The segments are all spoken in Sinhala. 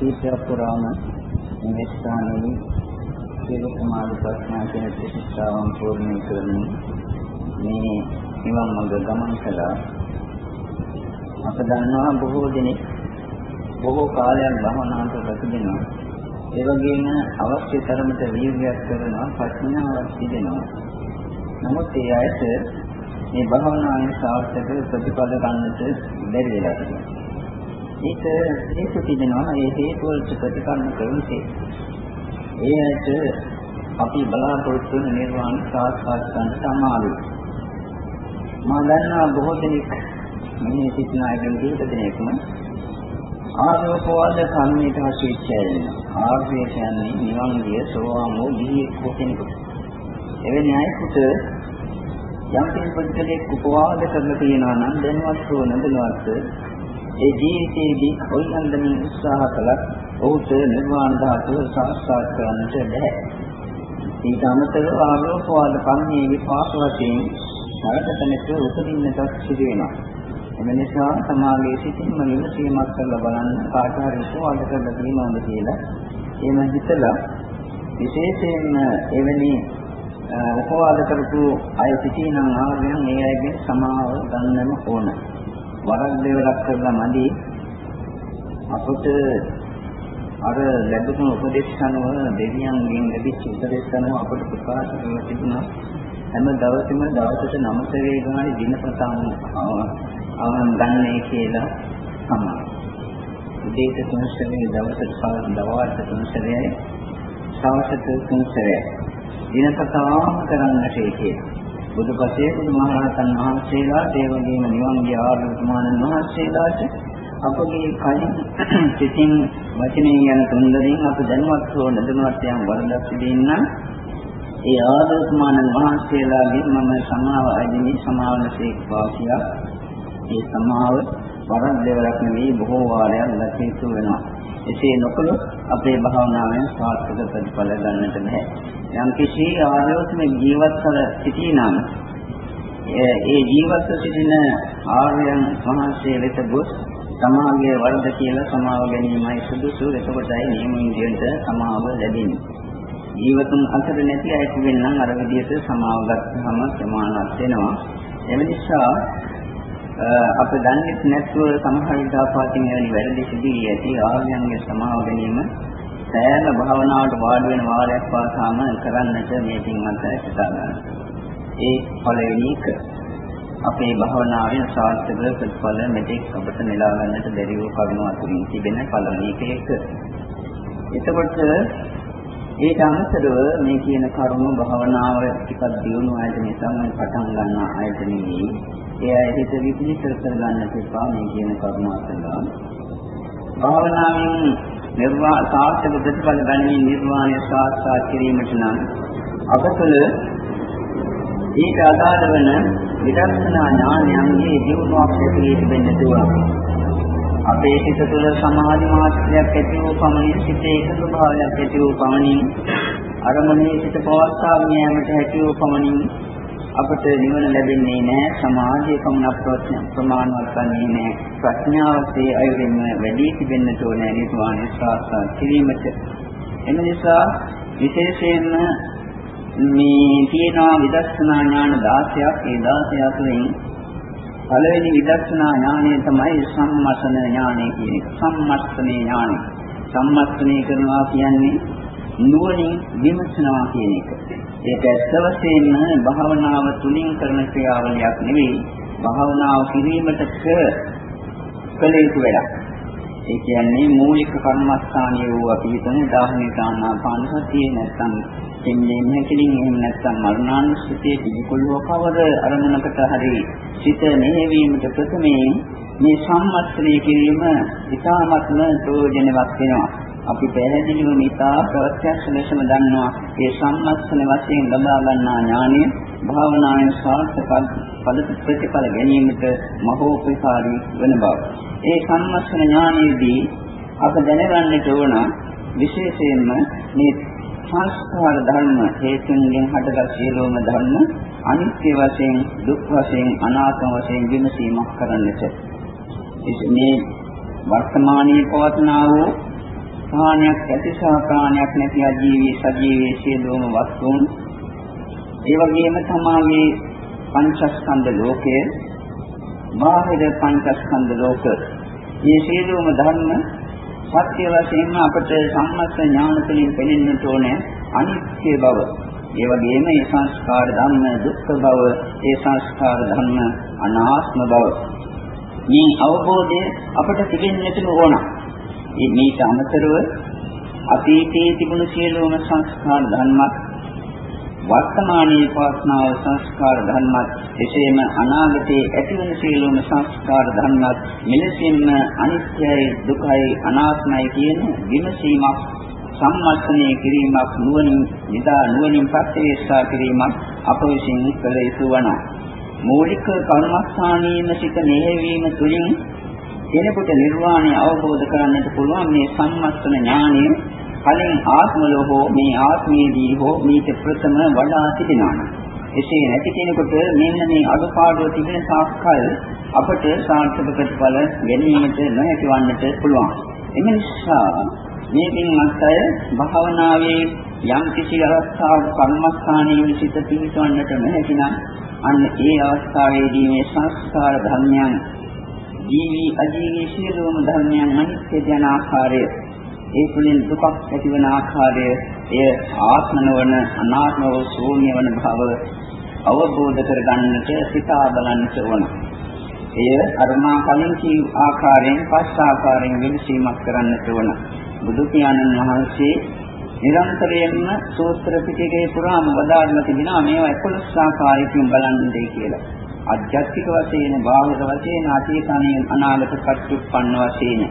කීපයක් පුරාම මේ ස්ථානයේ සීල සමාධි ප්‍රඥා කියන ත්‍රිශිෂ්ඨාවන් පූර්ණ කරමින් මේ නිවන් මඟ ගමන් කළා. අප දන්නවා බොහෝ දෙනෙක් බොහෝ කාලයක් භවනාන්ත ප්‍රතිදිනවා. ඒ වගේම අවශ්‍ය තරමට වීර්යයක් කරනවා ප්‍රඥාවක් තිබෙනවා. නමුත් ඒ අයට මේ භවනාවේ සාර්ථක ප්‍රතිඵල ගන්නට බැරි වෙලා තියෙනවා. ඒක හේතු තිබෙනවා ඒ හේතු වලට ප්‍රතිකරණ කරන්නේ. ඒ ඇයට අපි බලාපොරොත්තු වෙන නිර්වාණ සාක්ෂාත් කරගන්න සමාලු. මා දන්නා බොහෝ දෙනෙක් මේ සිටින අයගෙන් කීප දෙනෙක්ම ආරෝපවාද සම්මිත හසුච්චයෙන් ආර්ය කියන්නේ නිවන් ගිය සෝවාන් වූ ගිහියෙක් කෙනෙකුට. එවැනි අයෙකුට යම් කෙනෙකුට උපවාද කරලා තියෙනවා නම් දැනවත් හෝ නැදනවත් ඒ ජීවිතයේදී කොයි අන්දමින් උත්සාහ කළත් ඔහුට නිර්වාණ ධාතුව සාක්ෂාත් කරන්නට බැහැ. ඊට අමතරව ආලෝකවාද කර්මයේ විපාක වශයෙන් නරකතනක උපදින්නට සිදු වෙනවා. එම නිසා සමාගයේ සිටින්ම විමසීමක් කරලා බලන්න කාට හරි උපවාද කරලා තියෙනවද කියලා. එහෙම හිතලා විශේෂයෙන්ම එවැනි උපවාද කරපු අය සිටිනම් ආර්යයන් ඒ අයගෙන් සමාව ගන්නම ඕන. වරක් දෙවරක් කරලා මදි අපට අර ලැබුණු උපදේශ අනුව දෙවියන්ගෙන් ලැබිච්ච උපදේශ අනුව අපට ප්‍රකාශ කරලා තිබුණා හැම දවසෙම දවසට නමත වේ ගානේ දිනපතාම අවම් ගන්නයි කියලා තමයි. උදේට තුන් සැරේ දවසට දවල්ට තුන් සැරේ සවසට තුන් සැරේ දිනපතාම කරන්නට කියලා. බුදුපසේ බුදුමහරහතන් වහන්සේලා දේවගේම නිවන්ගේ ආර්යතුමාණන් වහන්සේලාට අපගේ කලින් සිතින් වචනයෙන් යන තුන්දරින් අප දැනුවත් හෝ නැදනුවත් යම් වරදක් සිදෙන්න ඒ ආර්යතුමාණන් වහන්සේලාගේ මම සමාව අදිනේ සමාවනසේක්වා කියා ඒ සමාව වරන් දෙවරක් නෙවෙයි බොහෝ වාරයක් ලැබෙතු වෙනවා. එසේ නොකළොත් අපේ භාවනාවෙන් සාර්ථක ප්‍රතිඵල ගන්නට බෑ යම් කිසි ආර්යෝත්ම ජීවත්වල සිටිනම් ඒ ජීවත්ව සිටින ආර්යයන් වහන්සේ වෙත ගොස් සමාගයේ වරද කියලා සමාව ගැනීමයි සුදුසු එතකොටයි නියම ඉන්දියට සමාව ලැබෙන්නේ. ජීවතුන් අතර නැති අයට වෙන්නම් අර විදිහට සමාව ගත්තහම ප්‍රමාණවත් වෙනවා. එම නිසා අප දන්නේ නැත්නම් සමහර විදාපාතින් එවැනි වැරදි සිදුවී ඇති ආර්යයන්ගේ සමාව ගැනීම සෑම භාවනාවට වාඩි වෙන වාරයක් පාසාම කරන්නට මේ පින්වත් හිතා ගන්න. ඒ පළවෙනි එක. අපේ භාවනාවෙන් සාර්ථක ප්‍රතිඵල මෙතෙක් අපට නෙලා ගන්නට බැරි වූ කරුණු අතුරින් තිබෙන පළවෙනි එක. එතකොට ඊට අමතරව මේ කියන කරුණු භාවනාව ටිකක් දියුණු ආයත නිසා මම පටන් ගන්න ආයත නෙවෙයි. ඒ අය හිත විපිලිත කර ගන්නට එපා මේ කියන කරුණු අතලා. භාවනාවෙන් නිර්වාණ සාර්ථක ප්‍රතිඵල ගන්නේ නිර්වාණය සාක්ෂාත් කිරීමට නම් අපතුල ඊට අදාළ වන විදර්ශනා ඥානයන්ගේ දියුණුවක් ඇති වෙන්න දුවා. අපේ සිත තුළ සමාධි මාත්‍රයක් ඇති වූ පමණින් සිතේ එකතු භාවයක් ඇති වූ පමණින් අරමුණේ සිත පවත්වාගෙන යාමට හැකි වූ පමණින් අපට නිවන ලැබෙන්නේ නැහැ. සමාධිය පමණ ප්‍රමාණවත් වන්නේ නැහැ. ප්‍රඥාවසේ අයුරින්ම වැඩි තිබෙන්නට ඕනේ නිර්වාණය සාක්ෂාත් කිරීමට. එම නිසා විශේෂයෙන්ම මේ තියෙනවා විදර්ශනා ඥාන 16ක් ඒ 16 අතරින් පළවෙනි විදර්ශනා ඥානය තමයි සම්මස්න ඥානය කියන එක සම්මස්නේ ඥානය. සම්මස්නේ කරනවා කියන්නේ නුවණින් විමසනවා කියන එක ඒක ඇත්ත වශයෙන්ම භාවනාව තුලින් කරන ක්‍රියාවලියක් නෙවෙයි භාවනාව කිරීමට කළ යුතු වැඩක්. ඒ කියන්නේ මූලික කර්මස්ථානයේ වූ අපි හිතන දාහනේ කාණාපාන සතිය නැත්නම් එන්නේ නැකලින් එහෙම නැත්නම් මරණානුස්සතිය පිළිකුල්ව කවර අරමුණකට හරි සිත මෙහෙවීමට ප්‍රථමයෙන් මේ සම්මස්ත්‍රය කිරීම ඉතාමත්ම ප්‍රයෝජනවත් වෙනවා. අපි පැහැදිලිව මේතා ප්‍රත්‍යක්ෂ ලෙසම දන්නවා ඒ සම්මස්තන වශයෙන් ලබා ගන්නා ඥානය භාවනාවෙන් සාර්ථක පද ප්‍රතිඵල ගැනීමට මහෝපකාරී වන බව. ඒ සම්මස්තන ඥානයේදී අප දැනගන්නට ඕන විශේෂයෙන්ම මේ සංස්කාර ධර්ම හේතුන්ගෙන් හටගත් සියලුම ධර්ම අනිත්‍ය වශයෙන් දුක් වශයෙන් අනාත්ම වශයෙන් විමසීමක් කරන්නට. මේ වර්තමානයේ පවත්නා වූ ප්‍රාණයක් ඇති සහ ප්‍රාණයක් නැති අජීවී සජීවී සියලුම වස්තුන් ඒ වගේම තමාගේ පංචස්කන්ධ ලෝකය බාහිර පංචස්කන්ධ ලෝක මේ සියලුම ධර්ම සත්‍ය වශයෙන්ම අපට සම්මත ඥාන තුළින් පෙනෙන්නට ඕනේ අනිත්‍ය බව. ඒ වගේම මේ සංස්කාර ධර්ම දුක්ඛ බව, ඒ සංස්කාර ධර්ම අනාත්ම බව. මේ අවබෝධය අපට තිබෙන්නටම ඕන. මේට අමතරව අතීතයේ තිබුණු සියලුම සංස්කාර ධර්මත් වර්තමානයේ පවස්නාව සංස්කාර ධර්මත් එසේම අනාගතයේ ඇතිවන සියලුම සංස්කාර ධර්මත් මෙලෙසින්ම අනිත්‍යයි දුකයි අනාත්මයි කියන විමසීමක් සම්මස්තනය කිරීමක් නුවණින් නිදා නුවණින් ප්‍රත්‍යක්ෂා කිරීමක් අප විසින් කළ යුතු වනවා මූලික කර්මස්ථානීයම සිට මෙහෙවීම තුළින් කෙනෙකුට නිර්වාණය අවබෝධ කරගන්නට පුළුවන් මේ සම්මස්තන ඥානය කලින් ආත්මලෝ හෝ මේ ආත්මයේදී හෝ මේක ප්‍රථම වඩා සිටිනවා. එසේ නැති කෙනෙකුට මෙන්න මේ අඩුපාඩුව තිබෙන සාක්කල් අපට සාර්ථක ප්‍රතිඵල ගැනීමට නොහැකි වන්නට පුළුවන්. එම නිසා මේකින් අත්ය භාවනාවේ යම් කිසි අවස්ථාවක කර්මස්ථානයේ සිට පිහිටවන්නට නොහැකි නම් අන්න ඒ අවස්ථාවේදී මේ සංස්කාර ධර්මයන් ජීවි අජීවී සියලුම ධර්මයන් අනිත්‍ය යන ආකාරය ඒ තුළින් දුකක් ඇතිවන ආකාරය එය ආත්ම නොවන අනාත්ම වූ ශූන්‍ය වන බව අවබෝධ කරගන්නට සිතා බලන්නට ඕන. එය අරමා කලින් කී ආකාරයෙන් පස් ආකාරයෙන් විමසීමක් කරන්නට ඕන. බුදු පියාණන් වහන්සේ නිරන්තරයෙන්ම සූත්‍ර පිටකේ පුරාම වදාළා තිබෙනවා මේවා 11 ආකාරයකින් බලන්නේ කියලා. අධ්‍යාත්මික වශයෙන්, බාහිර වශයෙන්, අතීත අනාගත පච්චුප්පන්න වශයෙන්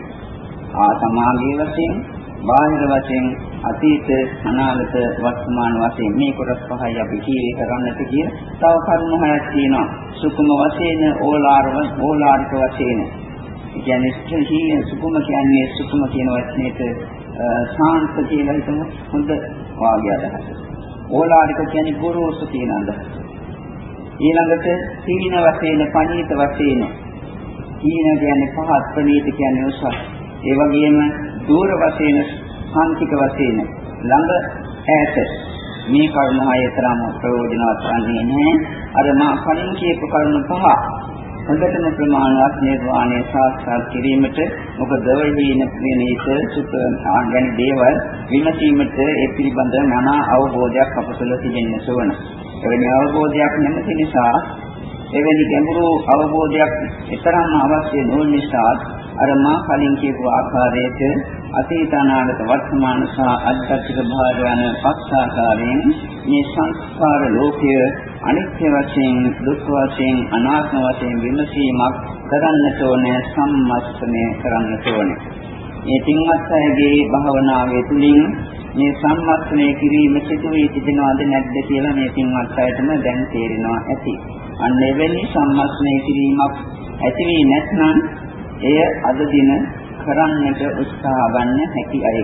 ආ සමාගයේ වශයෙන් බාහිර වශයෙන් අතීත අනාගත වර්තමාන වශයෙන් මේ කොටස් පහයි අපි කීවේ කරන්නට කියන තව කරුණු හයක් තියෙනවා. සුකුම වශයෙන් ඕලාරව ඕලාරික වශයෙන්. කියන්නේ ස්ත්‍රී සුකුම කියන්නේ සුකුම කියන වචනේට සාන්ත කියලා හිතමු. හොඳ වාග්ය අදහස. ඕලාරික කියන්නේ ගුරුසු කියන අදහස. ඊළඟට සීන වශයෙන් පණීත වශයෙන් සීන කියන්නේ පහත් ප්‍රණීත කියන්නේ උසස් ඒ වගේම දූර වශයෙන් සාන්තික වශයෙන් ළඟ ඈත මේ කරුණ හය තරම් ප්‍රයෝජනවත් වන්නේ නැහැ. අර මා කලින් කියපු කරුණ පහ හොඳටම ප්‍රමාණවත් නිර්වාණය සාක්ෂාත් කිරීමට මොකද වෙහින ප්‍රේණීත සුඛ ආගන දේවල් විමසීමට ඒ පිළිබඳ මනා අවබෝධයක් අප තුළ තිබෙන්න ඕන. එවැනි අවබෝධයක් නැති නිසා එවැනි ගැඹුරු අවබෝධයක් තරම්ම අවශ්‍ය නොවන නිසා අර මා කලින් කියපු ආකාරයට අතීත අනාගත වර්තමාන සහ අධ්‍යාත්මික භාව යන පස් ආකාරයෙන් මේ සංස්කාර ලෝකය අනිත්‍ය වශයෙන් දුක් වශයෙන් අනාත්ම වශයෙන් විමසීමක් කරන්නට ඕනේ සම්මස්තනය කරන්නට ඕනේ. මේ තින්වත් අයගේ භාවනාවේ තුලින් මේ සම්මස්තනය කිරීම සිදු වී තිබෙනවද නැද්ද කියලා මේ තින්වත් අයටම දැන් තේරෙනවා ඇති. අන්න එවැනි සම්මස්තනය කිරීමක් ඇති වී නැත්නම් එය අද දින කරන්නට උත්සාහ ගන්න හැකි අය.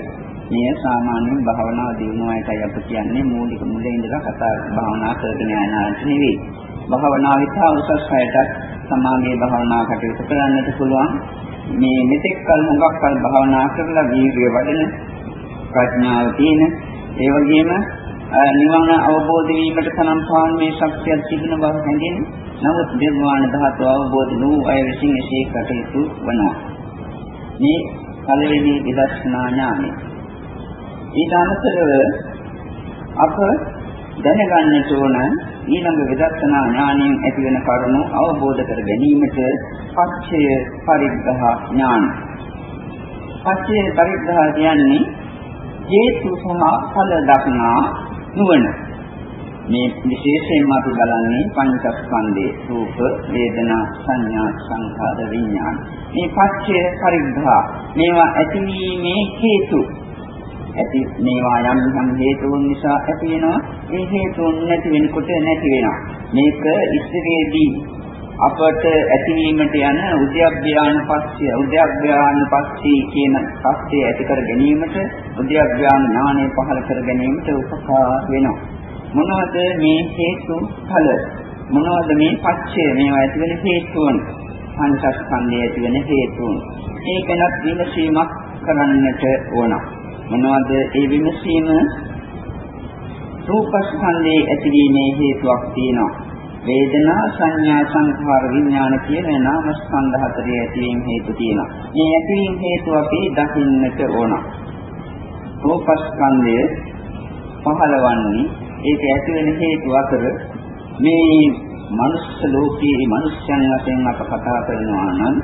මේ සාමාන්‍යයෙන් භාවනා දිනුවායටයි අප කියන්නේ මූලික මුලින් ඉඳලා කතා භාවනා කරගෙන යන අයට නෙවෙයි. භාවනා විතා උසස් අයට සමාගයේ භාවනා කටයුතු කරන්නට පුළුවන්. මේ මෙතෙක් කල හුඟක් කල භාවනා කරලා වීර්ය වඩන ප්‍රඥාව තියෙන ඒ වගේම නිවන අවබෝධ වීමට තරම් පාන්නේ ශක්තියක් තිබෙන බව හැඟෙන. නමුත් නිර්වාණ ධාතුව අවබෝධ වූ අය විසින් එසේ කටයුතු වනවා. මේ පළවෙනි විදර්ශනා ඥානය. ඊට අමතරව අප දැනගන්නට ඕන ඊළඟ විදර්ශනා ඥානයෙන් ඇතිවන කරුණු අවබෝධ කර ගැනීමට පච්චය පරිග්‍රහ ඥාන. පච්චය පරිග්‍රහ කියන්නේ හේතු සහ ඵල දක්නා නුවණ. මේ විශේෂයෙන්ම අපි බලන්නේ පංචස්කන්ධේ රූප, වේදනා, සංඥා, සංඛාර, විඥාන. මේ පච්චය පරිග්‍රහ මේවා ඇතිවීමේ හේතු. ඇති. මේවා යම් යම් හේතුන් නිසා ඇති වෙනවා. ඒ හේතුන් නැති වෙනකොට නැති වෙනවා. මේක ඉස්තරේදී අපට ඇතිවීමට යන උද්‍යප්පයාන පස්සිය උද්‍යප්පයාන පස්සී කියන පස්සේ ඇති කර ගැනීමට උද්‍යප්පයාන ඥානය පහළ කර ගැනීමට උපකාර වෙනවා. මොනවද මේ හේතු ඵල? මොනවද මේ පච්චය මේවා ඇති වෙන හේතුන්. පංචස්කන්ධය ඇති වෙන හේතුන්. ඒකනත් විමසීමක් කරන්නට ඕන. මොනවද ඒ විමසීම රූපස්කන්ධයේ ඇතිවීමේ හේතුවක් තියෙනවා. වේදනා සංඥා සංඛාර විඥාන කියන නාම ස්කන්ධ හතරේ ඇතිවීම හේතු තියෙනවා. මේ ඇතිවීම හේතු අපි දකින්නට ඕන. රූපස්කන්ධය පහළවන්නේ ඒක ඇති වෙන හේතු අතර මේ මනුස්ස ලෝකයේ මනුෂ්‍යයන් වශයෙන් අප කතා කරනවා නම්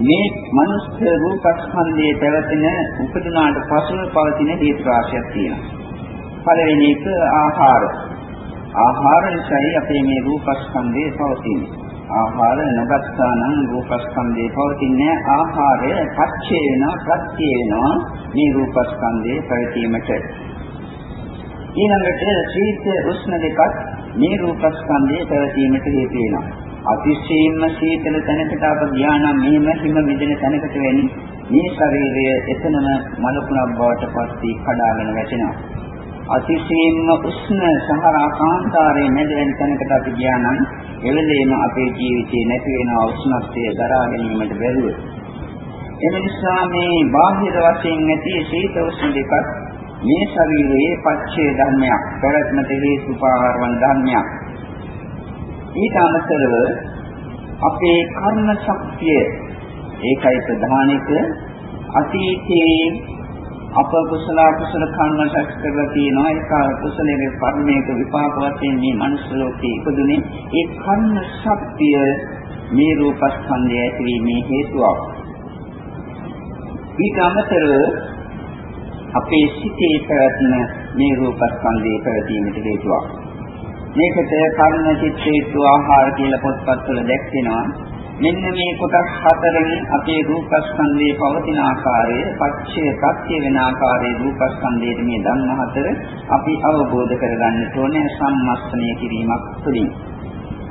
මේ මනුස්ස රූපස්කන්ධයේ පැවතෙන උපදිනාට පසුව පවතින හේතු රාශියක් තියෙනවා. පළවෙනි එක ආහාර. ආහාර නිසායි අපේ මේ රූපස්කන්ධය පවතින්නේ. ආහාර නොගත්තා නම් රූපස්කන්ධේ පවතින්නේ ආහාරය පච්චේ වෙනවා ප්‍රත්‍ය වෙනවා මේ රූපස්කන්ධේ පැවතීමට ඊළඟට ශීත උෂ්ණ දෙකත් මේ රූපස්කන්ධයේ පැවතීමට හේතු වෙනවා. අතිශයින්ම සීතල තැනකට අප ධානා මෙහෙම හිම මිදෙන තැනකට වෙන්නේ මේ ශරීරය එතනම මලකුණක් බවට පත් වී කඩාගෙන වැටෙනවා. අතිශයින්ම උෂ්ණ සහරා කාන්තාරයේ මැද වෙන තැනකට අපි ගියා නම් එවෙලේම අපේ ජීවිතේ නැති වෙන උෂ්ණත්වය දරා ගැනීමට බැරුව. එම නිසා මේ බාහිර වශයෙන් ඇති සීත උෂ්ණ දෙකත් මේ ශරීරයේ පච්චේ ධර්මයක් පැවැත්මට හේතු පාරවන ධර්මයක් ඊට අමතරව අපේ කර්ම ශක්තිය ඒකයි ප්‍රධාන එක. අතීතයේ අප කුසල කුසල කර්ම රැස් කරලා තියෙනවා. ඒක කුසලයේ කර්මයක විපාක වශයෙන් මේ මනුස්ස ලෝකේ ඉපදුනේ. ඒ කර්ම ශක්තිය මේ රූපස්කන්ධය ඇතිවීමේ හේතුවක්. ඊට අමතරව අපේ සිතේ පැවැත්ම මේ රූපස්කන්ධයේ පැවතීමට හේතුවක්. මේකට කර්ම චිත්තේතු ආහාර කියලා පොත්පත්වල දැක්වෙනවා. මෙන්න මේ කොටස් හතරෙන් අපේ රූපස්කන්ධයේ පවතින ආකාරය, පච්චය ප්‍රත්‍ය වෙන ආකාරයේ රූපස්කන්ධයේ මේ ධර්ම හතර අපි අවබෝධ කරගන්න ඕනේ සම්මස්තනය කිරීමක් තුළින්.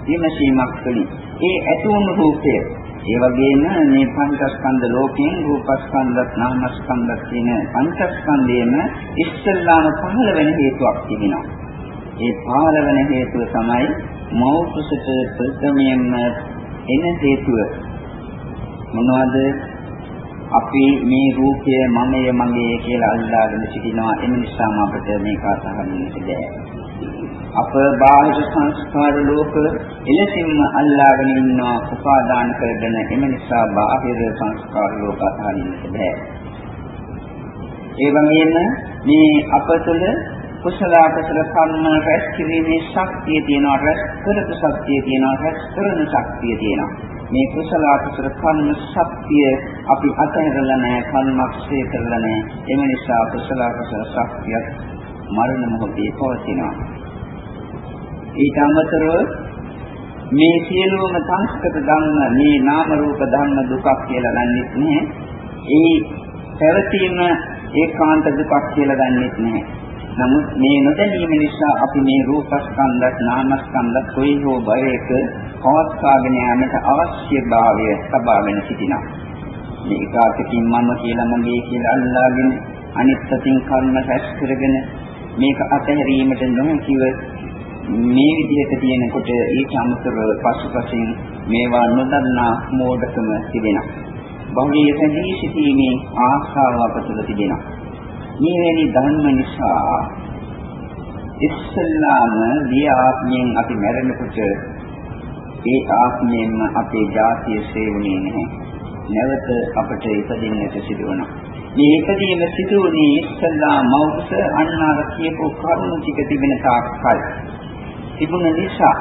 විමසීමක් තුළින්. ඒ ඇතුණු රූපය ඒ වගේම මේ පංචස්කන්ධ ලෝකයෙන් රූපස්කන්ධත් නාමස්කන්ධත් කියන පංචස්කන්ධයේම ඉස්සල්ලාම පහළ වෙන හේතුවක් තිබෙනවා. ඒ පහළ වෙන හේතුව තමයි මෞපසට ප්‍රථමයෙන්ම එන හේතුව. මොනවද? අපි මේ රූපය මමය මගේ කියලා අල්ලාගෙන සිටිනවා. ඒ නිසාම අපිට මේක අසහරින්නට බැහැ. අප බාහිර සංස්කාර ලෝක එලෙසින්ම අල්ලාගෙන ඉන්නවා උපාදාන කරගෙන එම නිසා බාහිර සංස්කාර ලෝක අතහරින්නට බෑ. ඒ වගේම මේ අප තුළ කුසල අකුසල කර්ම රැස් කිරීමේ ශක්තිය තියෙනවා රැස් කරපු ශක්තිය තියෙනවා රැස් කරන ශක්තිය තියෙනවා. මේ කුසල අකුසල කර්ම ශක්තිය අපි අතහැරලා නැහැ කර්මක්ෂය කරලා නැහැ. එම නිසා කුසල අකුසල ශක්තිය මරණ මොහොතේ පවතිනවා. ඊට අමතරව මේ සියලුම සංස්කෘත ධර්ම මේ නාම රූප ධර්ම දුකක් කියලා ගන්නෙත් නැහැ. ඒ පැවතීම ඒකාන්ත දුකක් කියලා ගන්නෙත් නැහැ. නමුත් මේ නොදැනීම නිසා අපි මේ රූපස්කන්ධත් නාමස්කන්ධත් කොයි හෝ භවයක පවත්වාගෙන යාමට අවශ්‍යභාවය සබාගෙන සිටිනවා. මේ එකාතකින් මම කියලා මගේ කියලා අල්ලාගෙන අනිත් පැතින් කර්ම රැස් කරගෙන මේක අතහැරීමට නොහැකිව මේ විදිහට තියෙනකොට ඊට අමතරව පසුපසින් මේවා නොදන්නා මෝඩකම තිබෙනවා. බහුලීය සැදී සිටීමේ ආශාව අපතුල තිබෙනවා. මේ වැනි ධර්ම නිසා ඉස්සල්ලාම දී ආත්මයෙන් අපි මැරෙනකොට ඒ ආත්මයෙන්ම අපේ ජාතිය සේවුනේ නැහැ. නැවත අපට ඉපදින්නට සිදු වෙනවා. මේ ඉපදීම සිදුවන්නේ ඉස්සල්ලා මෞකස අන්නාර කියපු කරුණු ටික තිබෙන තාක්කල්. තිබුණ නිසා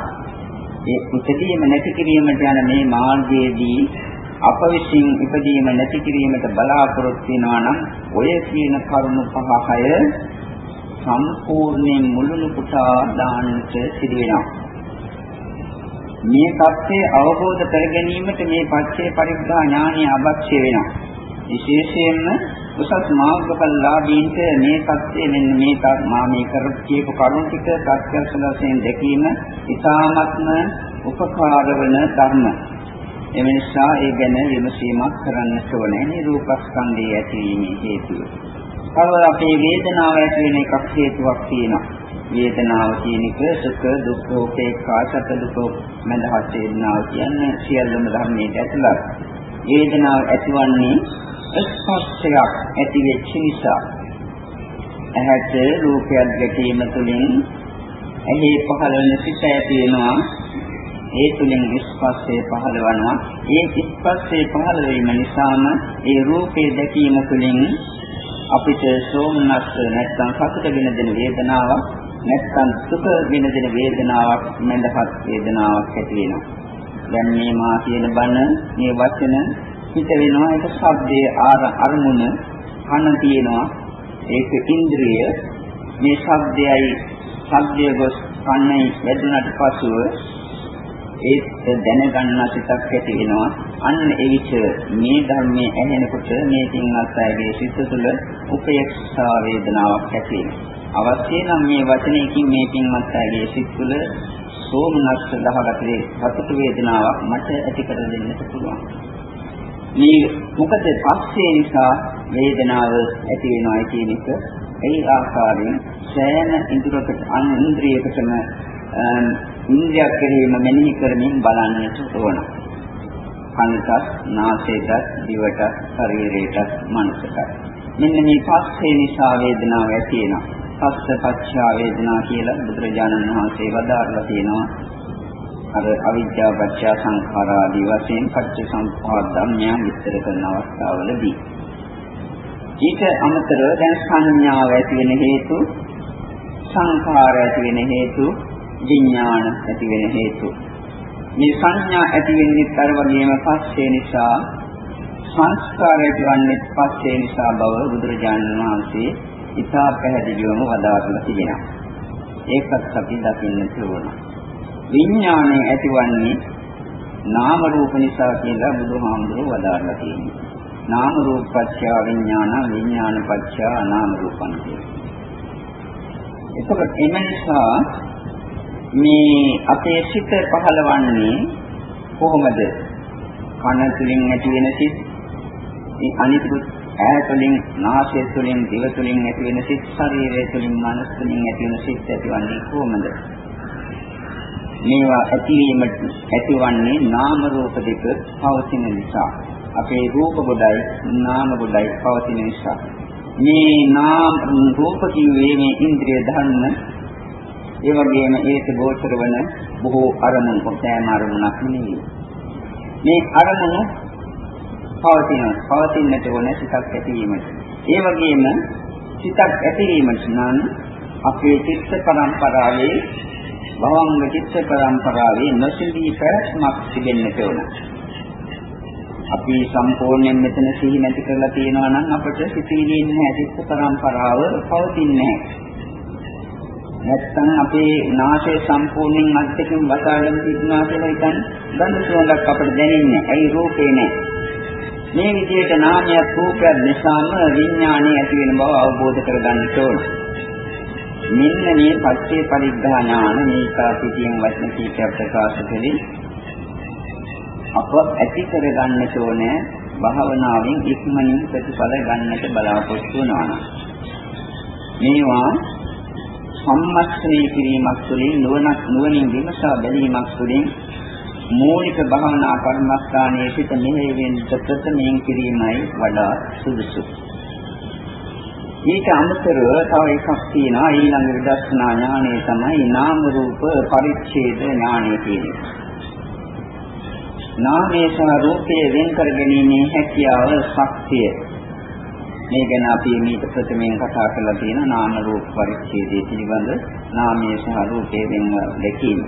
ඒ ඉපදීම නැති කිරීමට යන මේ මාර්ගයේදී අප විසින් ඉපදීම නැති කිරීමට බලාපොරොත්තු වෙනවා නම් ඔය කියන කරුණු පහ හය සම්පූර්ණයෙන් මුළුණු පුටා දාන්නට සිදු වෙනවා. මේ தත්ත්වය අවබෝධ කර ගැනීමට මේ පච්චේ පරිග්‍රහ ඥානය අවශ්‍ය වෙනවා. විශේෂයෙන්ම උසස් මාර්ගඵලලාභීන්ට මේ தත්ත්වය මෙන්න මේ මා මේ කර කියපු කරුණු ටික ප්‍රත්‍යක්ෂ වශයෙන් දැකීම ඉතාමත්ම උපකාර වන ධර්ම. එම නිසා ඒ ගැන විමසීමක් කරන්නට ඕනේ නිරූපස්කන්ධයේ ඇතිවීමේ හේතුව. තව අපේ වේදනාව ඇති වෙන එකක් හේතුවක් තියෙනවා. වේදනාව කියන එක සුඛ දුක්ඛ උපේක්ඛා සැප දුක මඳහත් වේදනාව කියන්නේ සියල්ලම ධර්මයේ ඇතුළත්. වේදනාව ඇතිවන්නේ ස්පර්ශයක් ඇති වෙච්ච නිසා ඇහැට රූපයක් දැකීම තුළින් ඇහි පහළ වෙන සිත ඇති වෙනවා ඒ තුලින් ස්පර්ශය පහළවනවා. ඒ ස්පර්ශය පහළ වීම නිසාම ඒ රූපේ දැකීම තුළින් අපිට සෝමනස්ස නැත්නම් සතුට වෙන දෙන වේදනාවක් නැත්නම් සුඛ වෙන දෙන වේදනාවක් මඳපත් වේදනාවක් ඇති වෙනවා. දැන් මේ මා කියන බණ මේ වචන හිත වෙනවා. ඒක ශබ්දයේ අරමුණ කන තියෙනවා. ඒක ඉන්ද්‍රිය. මේ ශබ්දයයි ශබ්දයේ ගොස් කන්නේ වැදුනට පසුව ඒ දැනගන්න සිතක් ඇති වෙනවා. අන්න ඒ විච මේ ධර්මයේ ඇහෙනකොට මේ තින්වත් අයගේ සිත තුළ උපේක්ෂා වේදනාවක් ඇති අවශ්‍ය නම් මේ වචනයකින් මේ තින්වත් අයගේ සිත තුළ සෝමනස්ස දහගතේ සතුට වේදනාවක් මට ඇති කර දෙන්නට පුළුවන්. මේ මොකද පස්සේ නිසා වේදනාව ඇති වෙනවා කියන එක ඒ ආකාරයෙන් සෑම ඉන්ද්‍රියකට අන් ඉන්ද්‍රියකටම ඉන්ද්‍රියක් කෙරෙහිම මෙනෙහි කරමින් බලන්නට ඕන. කනටත්, නාසයටත්, දිවටත්, ශරීරයටත්, මනසටත්. මෙන්න මේ පස්සේ නිසා වේදනාව ඇති වෙනවා. පස්ස පච්චා වේදනා කියලා බුදුරජාණන් වහන්සේ වදාarලා තියෙනවා. අර අවිද්‍යාව පත්‍ය සංඛාර ආදී වශයෙන් පත්‍ය සම්පාද ධර්මයන් විස්තර කරන අවස්ථාවලදී ඊට අමතරව දැන් සංඥාව ඇති වෙන හේතු සංඛාර ඇති වෙන හේතු විඥාන ඇති වෙන හේතු මේ සංඥා ඇති වෙන්නේ අර වගේම පස්සේ නිසා සංස්කාර ඇතිවන්නේ පස්සේ නිසා බව බුදුරජාණන් වහන්සේ ඉතා පැහැදිලිවම වදාරලා තිබෙනවා ඒකත් අපි දකින්න ඕන විඥානය ඇතිවන්නේ නාම රූප නිසා කියලා බුදුහාමුදුරුවෝ වදාරලා තියෙනවා. නාම රූප පත්‍ය විඥාන විඥාන පත්‍ය නාම රූපං කියලා. එතකොට එම නිසා මේ අපේ සිත පහළවන්නේ කොහොමද? කන තුලින් ඇති වෙන සිත්, මේ අනිත්‍ය ඈ තුලින්, නාසය තුලින්, දිව තුලින් ඇති වෙන සිත්, ශරීරය තුලින්, මනස තුලින් ඇති වෙන සිත් ඇතිවන්නේ කොහොමද? මේවා ඇතිවීමට ඇතිවන්නේ නාම රූප දෙක පවතින නිසා. අපේ රූප ගොඩයි නාම ගොඩයි පවතින නිසා. මේ නාම රූප කිව්වේ මේ ඉන්ද්‍රිය ධර්ම ඒ වගේම ඒක ගෝචර වන බොහෝ අරමුණු කොටෑම අරමුණක් නෙවෙයි. මේ අරමුණු පවතින පවතින්නට ඕන සිතක් ඇතිවීමට. ඒ වගේම සිතක් ඇතිවීමට නම් අපේ චිත්ත පරම්පරාවේ භවංග චිත්ත පරම්පරාවේ නොසිලී පැවැත්මක් තිබෙන්නට ඕන. අපි සම්පූර්ණයෙන් මෙතන සිහි නැති කරලා තියෙනවා නම් අපිට සිතීලේ නැහැ චිත්ත පරම්පරාව පවතින්නේ නැහැ. නැත්තම් අපේ නාසය සම්පූර්ණයෙන් අත්දැකීම් වසාගෙන තිබුණා කියලා හිතන් ගඳ සුවඳක් අපිට දැනෙන්නේ. ඇයි රූපේ නැහැ. මේ විදිහට නාමයක් රූපයක් නිසාම විඥානය ඇති වෙන බව අවබෝධ කරගන්න ඕනේ. මෙන්න මේ පච්චේ පරිග්‍රහ ඥාන මේකා පිටියෙන් වචන කීපයක් ප්‍රකාශ කළේ අප ඇති කරගන්නට ඕනේ භාවනාවෙන් ඉක්මනින් ප්‍රතිඵල ගන්නට බලාපොරොත්තු වෙනවා මේවා සම්මස්නය කිරීමක් තුළින් නුවණක් නුවණින් විමසා බැලීමක් තුළින් මූලික භාවනා කර්මස්ථානයේ සිට මෙහෙවෙන්න ප්‍රථමයෙන් කිරීමයි වඩා සුදුසු. ඊට අමතරව තව එකක් තියෙනවා ඊළඟ විදර්ශනා ඥානය තමයි නාම රූප පරිච්ඡේද ඥානය කියන්නේ. නාමයේ සහ රූපයේ වෙන් කර ගැනීමේ හැකියාව ශක්තිය. මේ ගැන අපි මේක ප්‍රථමයෙන් කතා කරලා තියෙන නාම රූප පරිච්ඡේදයේ පිළිබඳ නාමයේ සහ රූපයේ වෙන්ව දැකීම.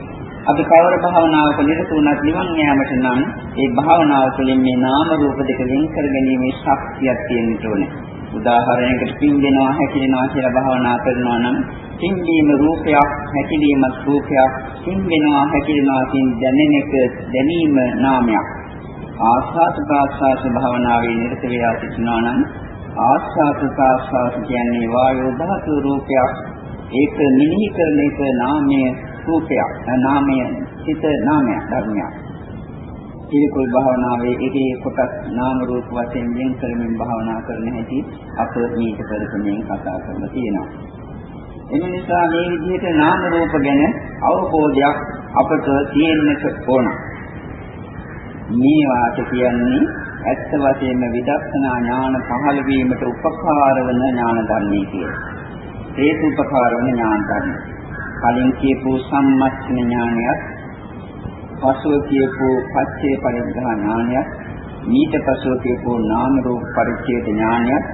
අපි කවර භාවනාවක නිරතුණක් නිවන් යාමට නම් ඒ භාවනාව තුළින් මේ නාම රූප දෙක වෙන් කර ගැනීමේ ශක්තියක් තියෙන්න ඕනේ. උදාහරණයකට පින්දෙනවා හැකිලෙනවා කියලා භාවනා කරනවා නම් පින්දීම රූපයක් හැකිලීමත් රූපයක් පින්දෙනවා හැකිලෙනවා කියන දැනෙන එක දැනීම නාමයක් ආස්වාද ප්‍රාස්වාද භාවනාවේ නිරත වෙලා සිටිනවා නම් ආස්වාද ප්‍රාස්වාද කියන්නේ වායෝ ධාතු රූපයක් ඒක නිමිහි කරන එක නාමය රූපයක් නාමය චිත නාමයක් ධර්මයක් පිළිකුල් භාවනාවේ එකේ කොටස් නාම රූප වශයෙන් වෙන් කරමින් භාවනා කරන හැටි අප මේක පරිපූර්ණයෙන් කතා කරලා තියෙනවා. එම නිසා මේ විදිහට නාම රූප ගැන අවබෝධයක් අපට තියෙන්නට ඕන. මේ වාට කියන්නේ ඇත්ත වශයෙන්ම විදර්ශනා ඥාන පහළ වීමට උපකාර වන ඥාන ධර්මයේ කියලා. හේතු උපකාර වන ඥාන ධර්ම. කලින් කියපු සම්මස්න ඥානයත් පසුව කියපු පච්චේ පරිග්‍රහ ඥානයත් ඊට පසුව කියපු නාම රූප පරිච්ඡේද ඥානයත්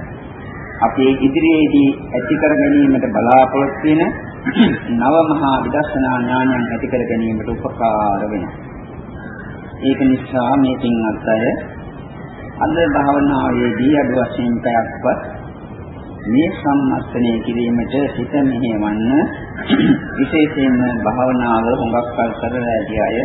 අපේ ඉදිරියේදී ඇති කර ගැනීමට බලාපොරොත්තු වෙන නව මහා විදර්ශනා ඥානයන් ඇති කර ගැනීමට උපකාර වෙනවා. ඒක නිසා මේ පින්වත් අය අද භාවනාවේදී අද වශයෙන් පැයක්වත් මේ සම්මස්තනය කිරීමට සිත මෙහෙවන්න විශේෂයෙන්ම භාවනාව හොඟක් කල් කරලා ඇති අය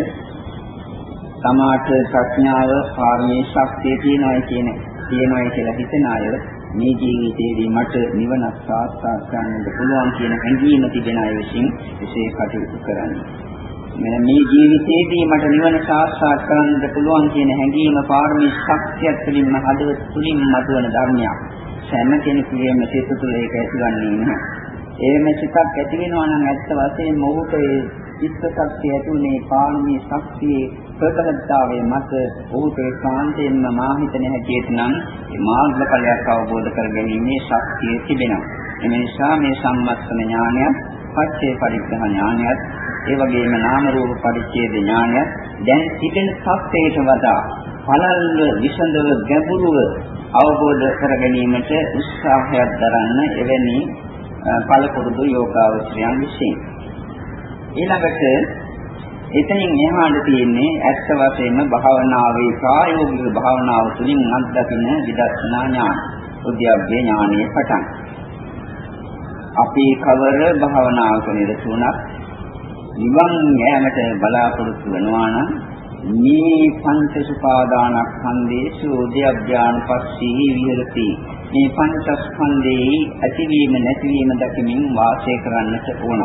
තමාට ප්‍රඥාව පාරමී ශක්තිය තියෙනවා කියන තියෙනවා කියලා හිතන අය මේ ජීවිතයේදී මට නිවන සාක්ෂාත් කරගන්නට පුළුවන් කියන හැඟීම තිබෙන අය විසින් එසේ කටයුතු කරන්නේ. මේ ජීවිතයේදී මට නිවන සාක්ෂාත් කරගන්න පුළුවන් කියන හැඟීම පාරමී ශක්තිය තුළින්ම හදවත තුළින් මතුවන ධර්මයක්. සෑම කෙනෙකුගේම සිත තුළ ඒක ඇතිවන්නේ නැහැ. එහෙම සිතක් ඇති වෙනවා නම් ඇත්ත වශයෙන්ම ඔහුට ඒ චිත්ත ශක්තිය ඇතුලේ පාරමී ශක්තියේ ප්‍රකටතාවයේ මත ඔහුට ඒකාන්තයෙන්ම මා හිතන හැටියට නම් මේ මාර්ගඵලයක් අවබෝධ කරගැනීමේ ශක්තිය තිබෙනවා. එම නිසා මේ සම්මස්තන ඥානය, පච්චේ පරිග්‍රහ ඥානයත් ඒ වගේම නාම රූප පරිච්ඡේද ඥානය දැන් සිටින සත්‍යයට වඩා පළල්ව විසඳව ගැඹුරුව අවබෝධ කර ගැනීමට උත්සාහයක් දරන්න එවැනි පළපුරුදු යෝගාවචරයන් විසින්. ඊළඟට එතනින් එහාට තියෙන්නේ ඇත්ත වශයෙන්ම භාවනාවේ ප්‍රායෝගික භාවනාව තුළින් අත්දකින විදර්ශනා ඥාන උද්‍යප්පේ ඥානයේ පටන්. අපි කවර භාවනාවක නිරතුණක් නිවන් යෑමට බලාපොරොත්තු වෙනවා නම් මේ පංච සුපාදානස්කන්ධේසු උද්‍යප්ඥාන පස්සී විහෙරති මේ පංචස්කන්ධේ ඇතිවීම නැතිවීම දකිමින් වාසය කරන්නට ඕන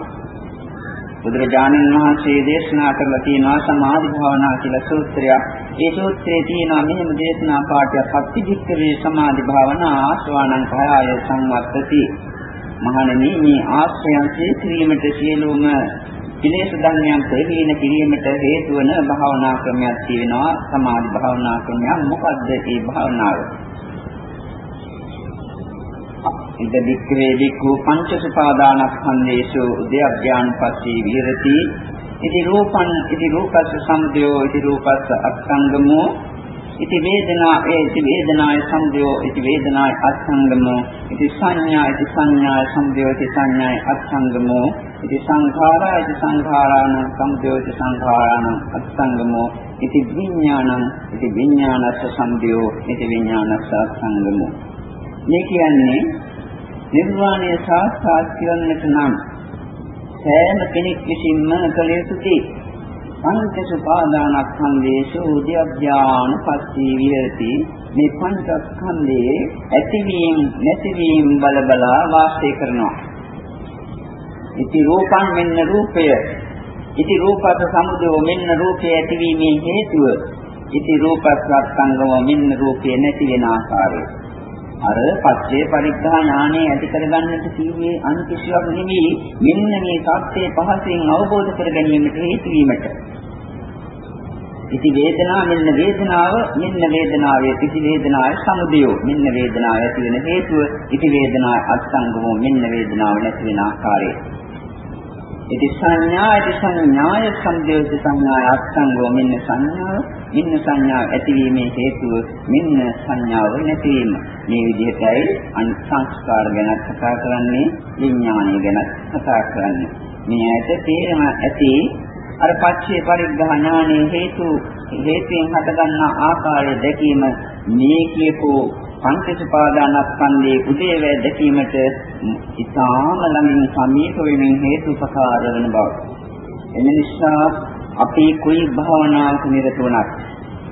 බුදුරජාණන් වහන්සේ දේශනා කරලා තියෙනවා සමාධි භාවනා කියලා සූත්‍රයක්. ඒ සූත්‍රයේ තියෙනවා මෙහෙම දේශනා පාඩයක් අත්‍යධික්කවේ සමාධි භාවනා ආස්වානං භාය සංවත්තති. මහණෙනි මේ ආශ්‍රයන් ශීක්‍රීමට සියලුම කිලේශ ධර්මයන් ප්‍රහීන කිරීමට හේතු වන භාවනා ක්‍රමයක් තියෙනවා. සමාධි භාවනා ක්‍රමයක්. මොකද්ද මේ භාවනාව? ඉද වික්‍රේ වික්ඛු පංච සුපාදානස්කන්ධේසු උද්‍යප්ඥාන පස්සී විහෙරති. ඉති රූපං ඉති රූපස්ස සම්දයෝ ඉති රූපස්ස අත්ංගමෝ ඉති වේදනා ඒ ඉති වේදනාය සම්දයෝ ඉති වේදනාය අත්ංගමෝ ඉති සංඥා ඉති සංඥාය සම්දයෝ ඉති සංඥාය අත්ංගමෝ ඉති සංඛාරා ඉති සංඛාරාණ සම්දයෝ ඉති සංඛාරාණ අත්ංගමෝ ඉති විඥානං ඉති විඥානස්ස සම්දයෝ ඉති විඥානස්ස අත්ංගමෝ මේ කියන්නේ නිර්වාණය සාක්ෂාත් කරගන්නට නම් සෑම කෙනෙක් විසින්ම කළ යුතුයි පංච සුපාදානස්කන්ධේසු උද්‍යප්ඥාන පස්සී විහෙති මේ පංචස්කන්ධයේ ඇතිවීම නැතිවීම බල බලා වාසය කරනවා. ඉති රූපං මෙන්න රූපය. ඉති රූපත සමුදයෝ මෙන්න රූපය ඇතිවීමේ හේතුව. ඉති රූපස්සංගම මෙන්න රූපය නැති වෙන ආකාරය. අර පච්චේ පරිග්‍රහ ඥානෙ ඇති කරගන්නට කීවේ අනිකිසියක් නෙවෙයි මෙන්න මේ සත්‍යය පහසෙන් අවබෝධ කර ගැනීමට හේතු වීමට ඉති වේදනා මෙන්න වේදනාව මෙන්න වේදනාවේ ඉති වේදනාවේ සමුදයෝ මෙන්න වේදනාව ඇති වෙන හේතුව ඉති වේදනාව අත්සංගමෝ මෙන්න වේදනාව නැති වෙන ආකාරය ඉති සංඥා ඉති සංඥාය සමුදයෝ ඉති සංඥාය අත්සංගෝ මෙන්න සංඥාව මෙන්න සංඥාව ඇතිවීමේ හේතුව මෙන්න සංඥාව නැතිවීම. මේ විදිහටයි අනිසංස්කාර ගැන කතා කරන්නේ විඥානය ගැන කතා කරන්නේ. මේ ඇයට තේරෙම ඇති අර පච්චේ පරිග්‍රහ ඥානයේ හේතු හේතුයෙන් හටගන්නා ආකාරය දැකීම මේ කියපු පංචසපාදානස්කන්ධයේ උදේවැ දැකීමට ඉතාම ළඟින් සමීප වෙමින් හේතුපකාර වන බව. එම නිසා අපි කුයි භාවනාවක නිරත වුණත්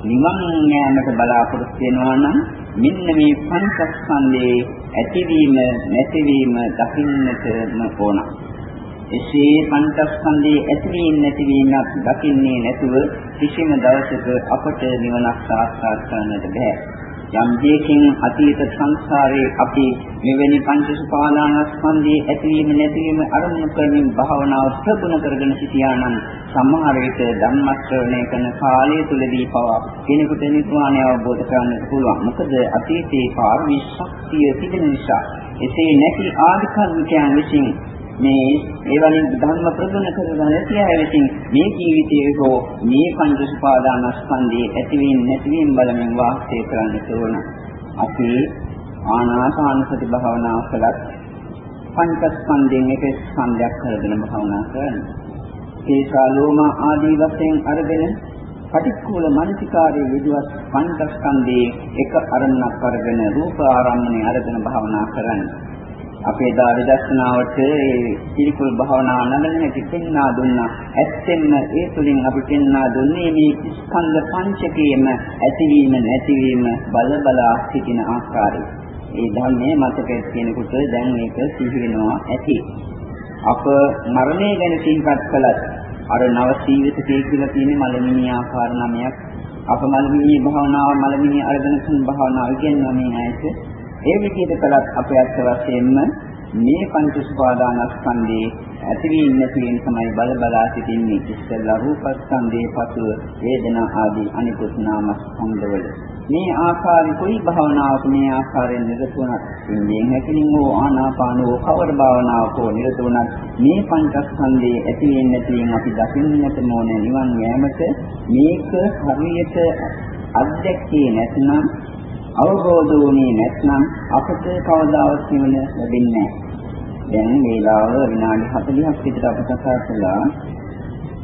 නිවන් යාමට බලාපොරොත්තු වෙනවා නම් මෙන්න මේ පංචස්කන්ධයේ ඇතිවීම නැතිවීම දකින්නටම ඕන. එසේ පංචස්කන්ධයේ ඇතිවීම නැතිවීමක් දකින්නේ නැතුව කිසිම දවසක අපට නිවනක් සාක්ෂාත් කරන්නට බෑ. යම් දෙයකින් අතීත සංසාරේ අපි මෙවැනි පංච සුපාදානස්කන්ධයේ ඇතිවීම නැතිවීම අරමුණු කරමින් භාවනාව ප්‍රගුණ කරගෙන සිටියා නම් සමහර විට ධම්මශ්‍රවණය කරන කාලය තුලදී පවා කෙනෙකුට නිර්වාණය අවබෝධ කරගන්නට පුළුවන්. මොකද අතීතයේ පාරමී ශක්තිය තිබෙන නිසා එසේ නැති ආධිකල්මිකයන් විසින් මේ ඒ වලින් ධර්ම ප්‍රගුණ කරගෙන සිටියා විසින් මේ ජීවිතයේ හෝ මේ පංච සුපාදානස්කන්ධයේ ඇතිවීම නැතිවීම බලමින් වාසය කරන්නට ඕන. අපි ආනාපානසති භාවනාව කළත් පංචස්කන්ධයෙන් එක ස්කන්ධයක් කරගෙන භාවනා කරනවා. ඒසා ලෝම ආදී වශයෙන් අරගෙන පටික්කුල මනසිකාරයේ විදුවත් පංචස්කන්ධයේ එක අරමුණක් අරගෙන රූප ආරම්මණය අරගෙන භාවනා කරන්නේ. අපේ දා විදර්ශනාවට ඒ පිළිකුල් භාවනා නමලෙන කිපෙන්නා දුන්නා. ඇත්තෙන්ම ඒ තුලින් අපි පෙන්වා දුන්නේ මේ ස්කන්ධ පංචකයේම ඇතිවීම නැතිවීම බල බලා සිටින ආකාරය. ඒ ධර්මයේ මතකයේ තියෙනකොට දැන් මේක සිහි වෙනවා ඇති. අප මරණය ගැන සිහිපත් කළත් අර නව සීවිතකේ කියලා තියෙන මලමිණී ආකාර නමයක් අප මලමිණී භාවනාව මලමිණී අරගෙන භාවනාව කියනවා මේ ඇයිද ඒ විදිහට කළත් අපේ අත්ත වශයෙන්ම මේ පංච උපාදානස්කන්ධේ ඇතිවීම නැතිවීම තමයි බල බලා සිටින්නේ. ඉස්සෙල්ලා රූපස්කන්ධේ පසු වේදනා ආදී අනිකුත් නාමස්කන්ධවල. මේ ආකාරي කොයි භාවනාවක මේ ආකාරයෙන් නිරතුණත් ඉන්දියෙන් හැකලින් හෝ ආනාපානෝ කවර භාවනාවක නිරතුණත් මේ පංචස්කන්ධේ ඇතිවීම නැතිවීම අපි දකින්නට ඕනේ නිවන් යෑමට මේක හරියට අත්දැකේ නැත්නම් අවබෝධ වුණේ නැත්නම් අපට කවදාවත් නිවන ලැබෙන්නේ නැහැ. දැන් වේලාව විනාඩි 40ක් විතර අප කතා කළා.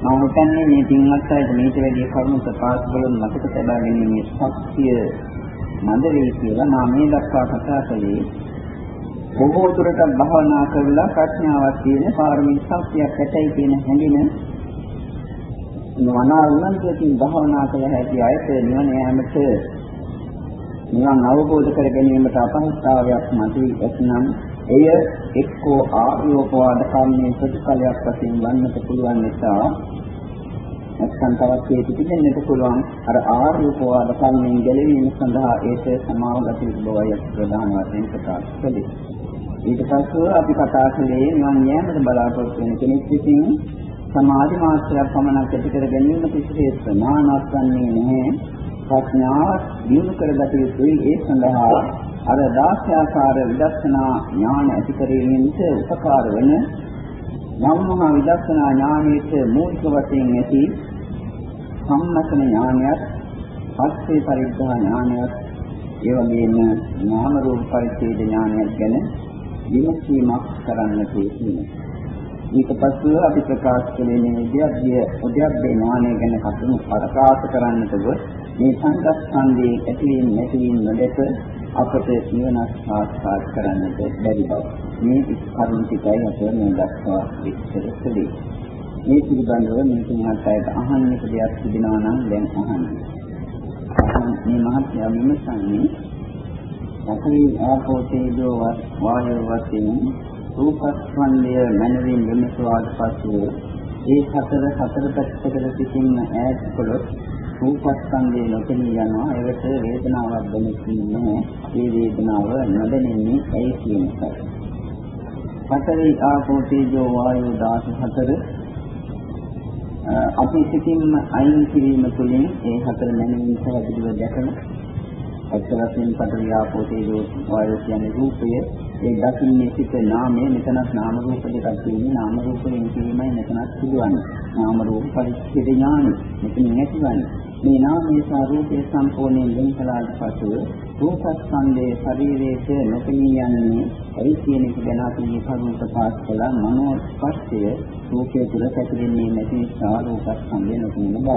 මම හිතන්නේ මේ පින්වත් අයට මේක වැඩි කරුණු ප්‍රකාශ කළොත් මතක තබා ගැනීමේ ශක්තිය මන්ද වෙයි කියලා මම මේ දක්වා කතා කළේ. බොහෝ දුරට භවනා කරලා ප්‍රඥාවක් තියෙන පාරමී ශක්තියක් ඇතයි කියන හැඟෙන මනා උනන්දුවකින් භවනා කළ හැකි අයට නිවන යාමට නිවන් අවබෝධ කර ගැනීමට අපහසුතාවයක් මතුවී ඇතනම් එය එක්කෝ ආයෝපවාද කම්මේ ප්‍රතිඵලයක් වශයෙන් වන්නට පුළුවන් නිසා නැත්නම් තවත් හේතු තිබෙන්නට පුළුවන් අර ආයෝපවාද කම්මෙන් ගැලවීම සඳහා ඒක සමාවගත යුතු බවයි ප්‍රධාන වශයෙන් ප්‍රකාශ කළේ. ඊට පස්ව අපි කතා කළේ නිවන් යාමට බලාපොරොත්තු වෙන කෙනෙක් විසින් සමාධි මාත්‍රයක් පමණක් ඇති කර ගැනීම කිසිසේත් ප්‍රමාණවත් වන්නේ නැහැ. ප්‍රඥාව දියුණු කරගත යුතුයි ඒ සඳහා අර දාස්යාකාර විදර්ශනා ඥාන ඇති කිරීමෙන්ට උපකාර වන මම්මහා විදර්ශනා ඥානයේ මූලික වශයෙන් ඇති සම්මතන ඥානයත් පස්සේ පරිද්ධා ඥානයත් ඒ වගේම නාම රූප පරිච්ඡේද ඥානයත් ගැන විමසීමක් කරන්නට තියෙනවා. ඊට පස්ව අපි ප්‍රකාශ කළේ මේ විද්‍යාත්මය උද්‍යප්පේ ඥානය ගැන කතුණු ප්‍රකාශ කරන්නට ගොස් මේ සංකප්පන්දී ඇතිවීම නැතිවීම නොදැක අපට නිවනක් සාක්ෂාත් කරන්නට බැරි බව. මේ කරුණ ටිකයි අප මේ දක්වා විස්තර කළේ. මේ පිළිබඳව මේ තුන්වත් අයට අහන්නට දෙයක් තිබෙනවා නම් දැන් අහන්න. මේ මහත්යා විමසන්නේ අපේ ආපෝ තේජෝ වායෝ වශයෙන් රූපස්කන්ධය මනවින් විමසවාට පසු ඒ හතර හතර පැත්තකට සිටින්න ඈත් කළොත් රූපස්කන්ධය නොපෙනී යනවා. ඒකට වේදනාවක් දැනෙන්නේ නැහැ ඒ වේදනාව නොදැනෙන්නේ ඇයි කියන එකයි හතරේ ආපෝ තේජෝ වායෝ දාස හතර. අපි සිතින්ම අයින් කිරීම තුළින් ඒ හතර මැනවින් පැහැදිලිව දැකලා ඇත්ත වශයෙන්ම පඨවි ආපෝ තේජෝ වායෝ කියන්නේ රූපය. ඒ දකින්නේ සිට නාමය. මෙතනත් නාම රූප දෙකක් තියෙන්නේ නාම රූප වෙන කීමයි මෙතනත් සිදුවන්නේ නාම රූප පරිච්ඡේද ඥානෙ. මෙතන නැතිවන්නේ මේ නාමයේ සහ රූපයේ සම්පූර්ණයෙන් වෙන් කළාට පසු රූපස්කන්ධයේ ශරීරයේ නොපෙනී යන්නේ ඒ කියන එක ගැන අපි මේ කරුණ ප්‍රකාශ කළා මනෝ ස්පර්ශය රූපයේ තුල පැතිරෙන්නේ නැති නිසා රූපස්කන්ධය නොපෙනෙන බව.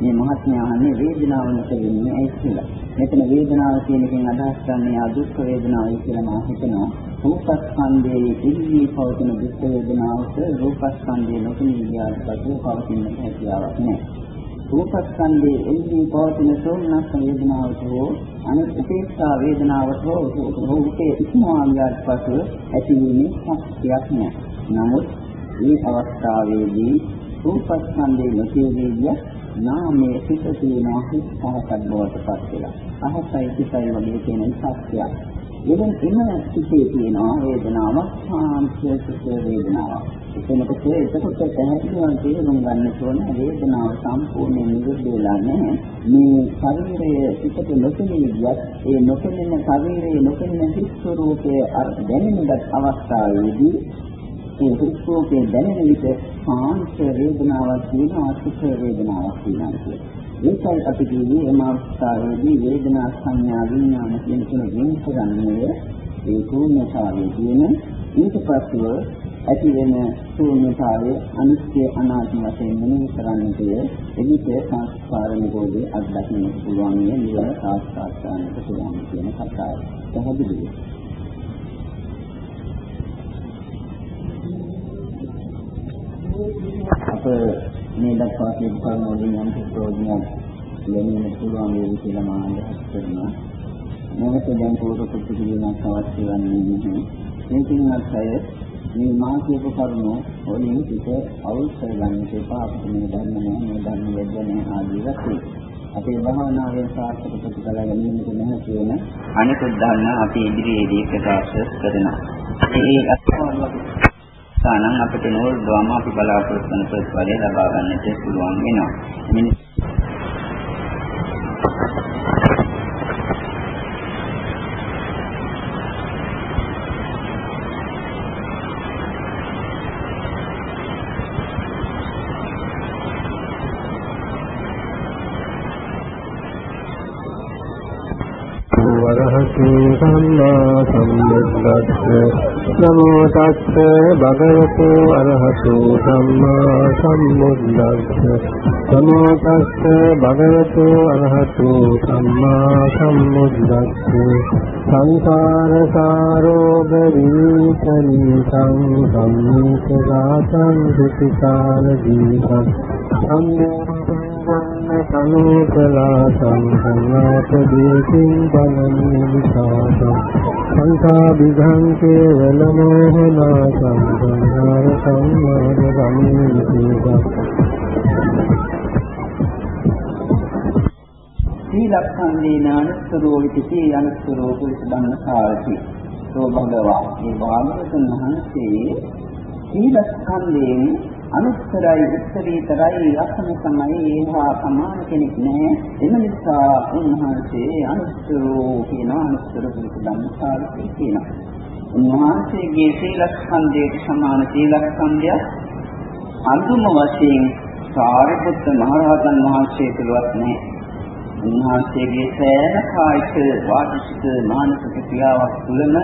මේ මහත්ඥාන්නේ වේදනාව නැතිවෙන්නේ ඇයි කියලා. මෙතන වේදනාව කියන එකෙන් අදහස් ගන්නේ ආ දුක් වේදනාවයි කියලා මම හිතනවා. රූපස්කන්ධයේ ඉන්නේ පවතින දුක් වේදනාවට රූපස්කන්ධය නොපෙනී ගියාට පසු පවතින හැකියාවක් නැහැ. රූපස්කන්ධයේ එල්ලී පවතින සෝමනස් වේදනාවට හෝ අනිත් උපේක්ෂා වේදනාවට හෝ රූපේ ඉක්මවා ගියාට පසු ඇතිවීමේ ශක්තියක් නැහැ. නමුත් මේ අවස්ථාවේදී රූපස්කන්ධයේ නොතියේදී නාමයේ සිට තියෙන හිස් පහසක් බවට පත් වෙලා. අහසයි සිතයි වගේ තියෙන සත්‍යයක්. එදෙන් එන සිටේ තියෙන වේදනාවක් සාන්තිසිත වේදනාවක්. එතනට එතකොට පැහැදිලිවම තේරුම් ගන්න ඕන වේදනාව සම්පූර්ණයෙන් නිරුද්ධ වෙලා නැහැ. මේ ශරීරයේ සිටට නොපෙනී ගියත් ඒ නොපෙනෙන ශරීරයේ නොපෙනෙන හිස් ස්වરૂපයේ දැනෙනගත් අවස්ථාවේදී ඒ හිස් ස්වરૂපයේ දැනෙන විට සාන්ත වේදනාවක් තියෙනවා සුඛ වේදනාවක් තියෙනවා ඒකයි අපි කියන්නේ එම අවස්ථාවේදී වේදනා සංඥා විඥාන කියන තුන වෙන කරන්නේ ඒ ශූන්‍යතාවයේ තියෙන ඊට පස්ව ඇති වෙන ශූන්‍යතාවයේ අනිත්‍ය අනාත්ම වශයෙන් මෙනෙහි කරන්නට එවිට සංස්කාර නිරෝධය අත්දකින්න පුළුවන් නේ නිවන සාක්ෂාත් කරගන්නට පුළුවන් කියන කතාව. පැහැදිලිද? අප මේ දක්වා කියපු කරුණු වලින් යම් ප්‍රයෝජනයක් ලැබෙන්න පුළුවන් වේවි කියලා මම අදහස් කරනවා. මොකද දැන් පොත කුටි කිරීමක් අවශ්‍ය වන්නේ නැහැ. මේකින්වත් අය මේ මා කියපු කරුණු වලින් පිට අවුල් කරගන්න එපා අපිට මේ ධර්ම නෑ මේ ධර්ම වේදනේ ආදී වශයෙන්. අපේ භාවනාවේ සාර්ථක ප්‍රතිඵල ගැනීමට නැහැ කියන අනිකුත් ධර්ම අපි ඉදිරියේදී ප්‍රකාශ කරනවා. ඒ අත්දැකීම් සානම් අපිට නෝල් දුවම අපි බලාපොරොත්තු වන ප්‍රතිඵලය ලබා ගන්නට පුළුවන් වෙනවා. වරහතු සම්මා සම්බුද්දස්ස නමෝ තස්ස භගවතු අරහතු සම්මා සම්බුද්දස්ස නමෝ තස්ස භගවතු අරහතු සම්මා සම්බුද්දස්ස සංසාර සාරෝග විචනි සංසම්මිත රාතං සුඛාන ජීවං සම්මෝහං සනෝකලා සංසංගත දීසින් බලමි විසාස සංසා විධං කේවල මොහනා සංසංහාර සංවාද ගමී විසේක සීලක්ඛන්දේ නානස්තරෝ විති අනුස්තරෝ පුරිස ධම්මසාරති සෝ භගවා මේ වාමතුන් වහන්සේ සීලස්කන්ධයෙන් අනුත්තරයි උත්තරීතරයි ලක්ෂණ තමයි ඒහා සමාන කෙනෙක් නෑ. එම නිසා උන්වහන්සේ අනුත්තරෝ කියන අනුත්තර පුරුෂ ධම්මසාරී කියනවා උන්වහන්සේගේ සීලස්කන්ධයට සමාන සීලස්කන්ධය අන්තිම වශයෙන් සාරිපුත්ත මහරහතන් වහන්සේ තුලවත් නෑ. උන්වහන්සේගේ සෑම කායික වාචික මානසික ක්‍රියාවක් තුළම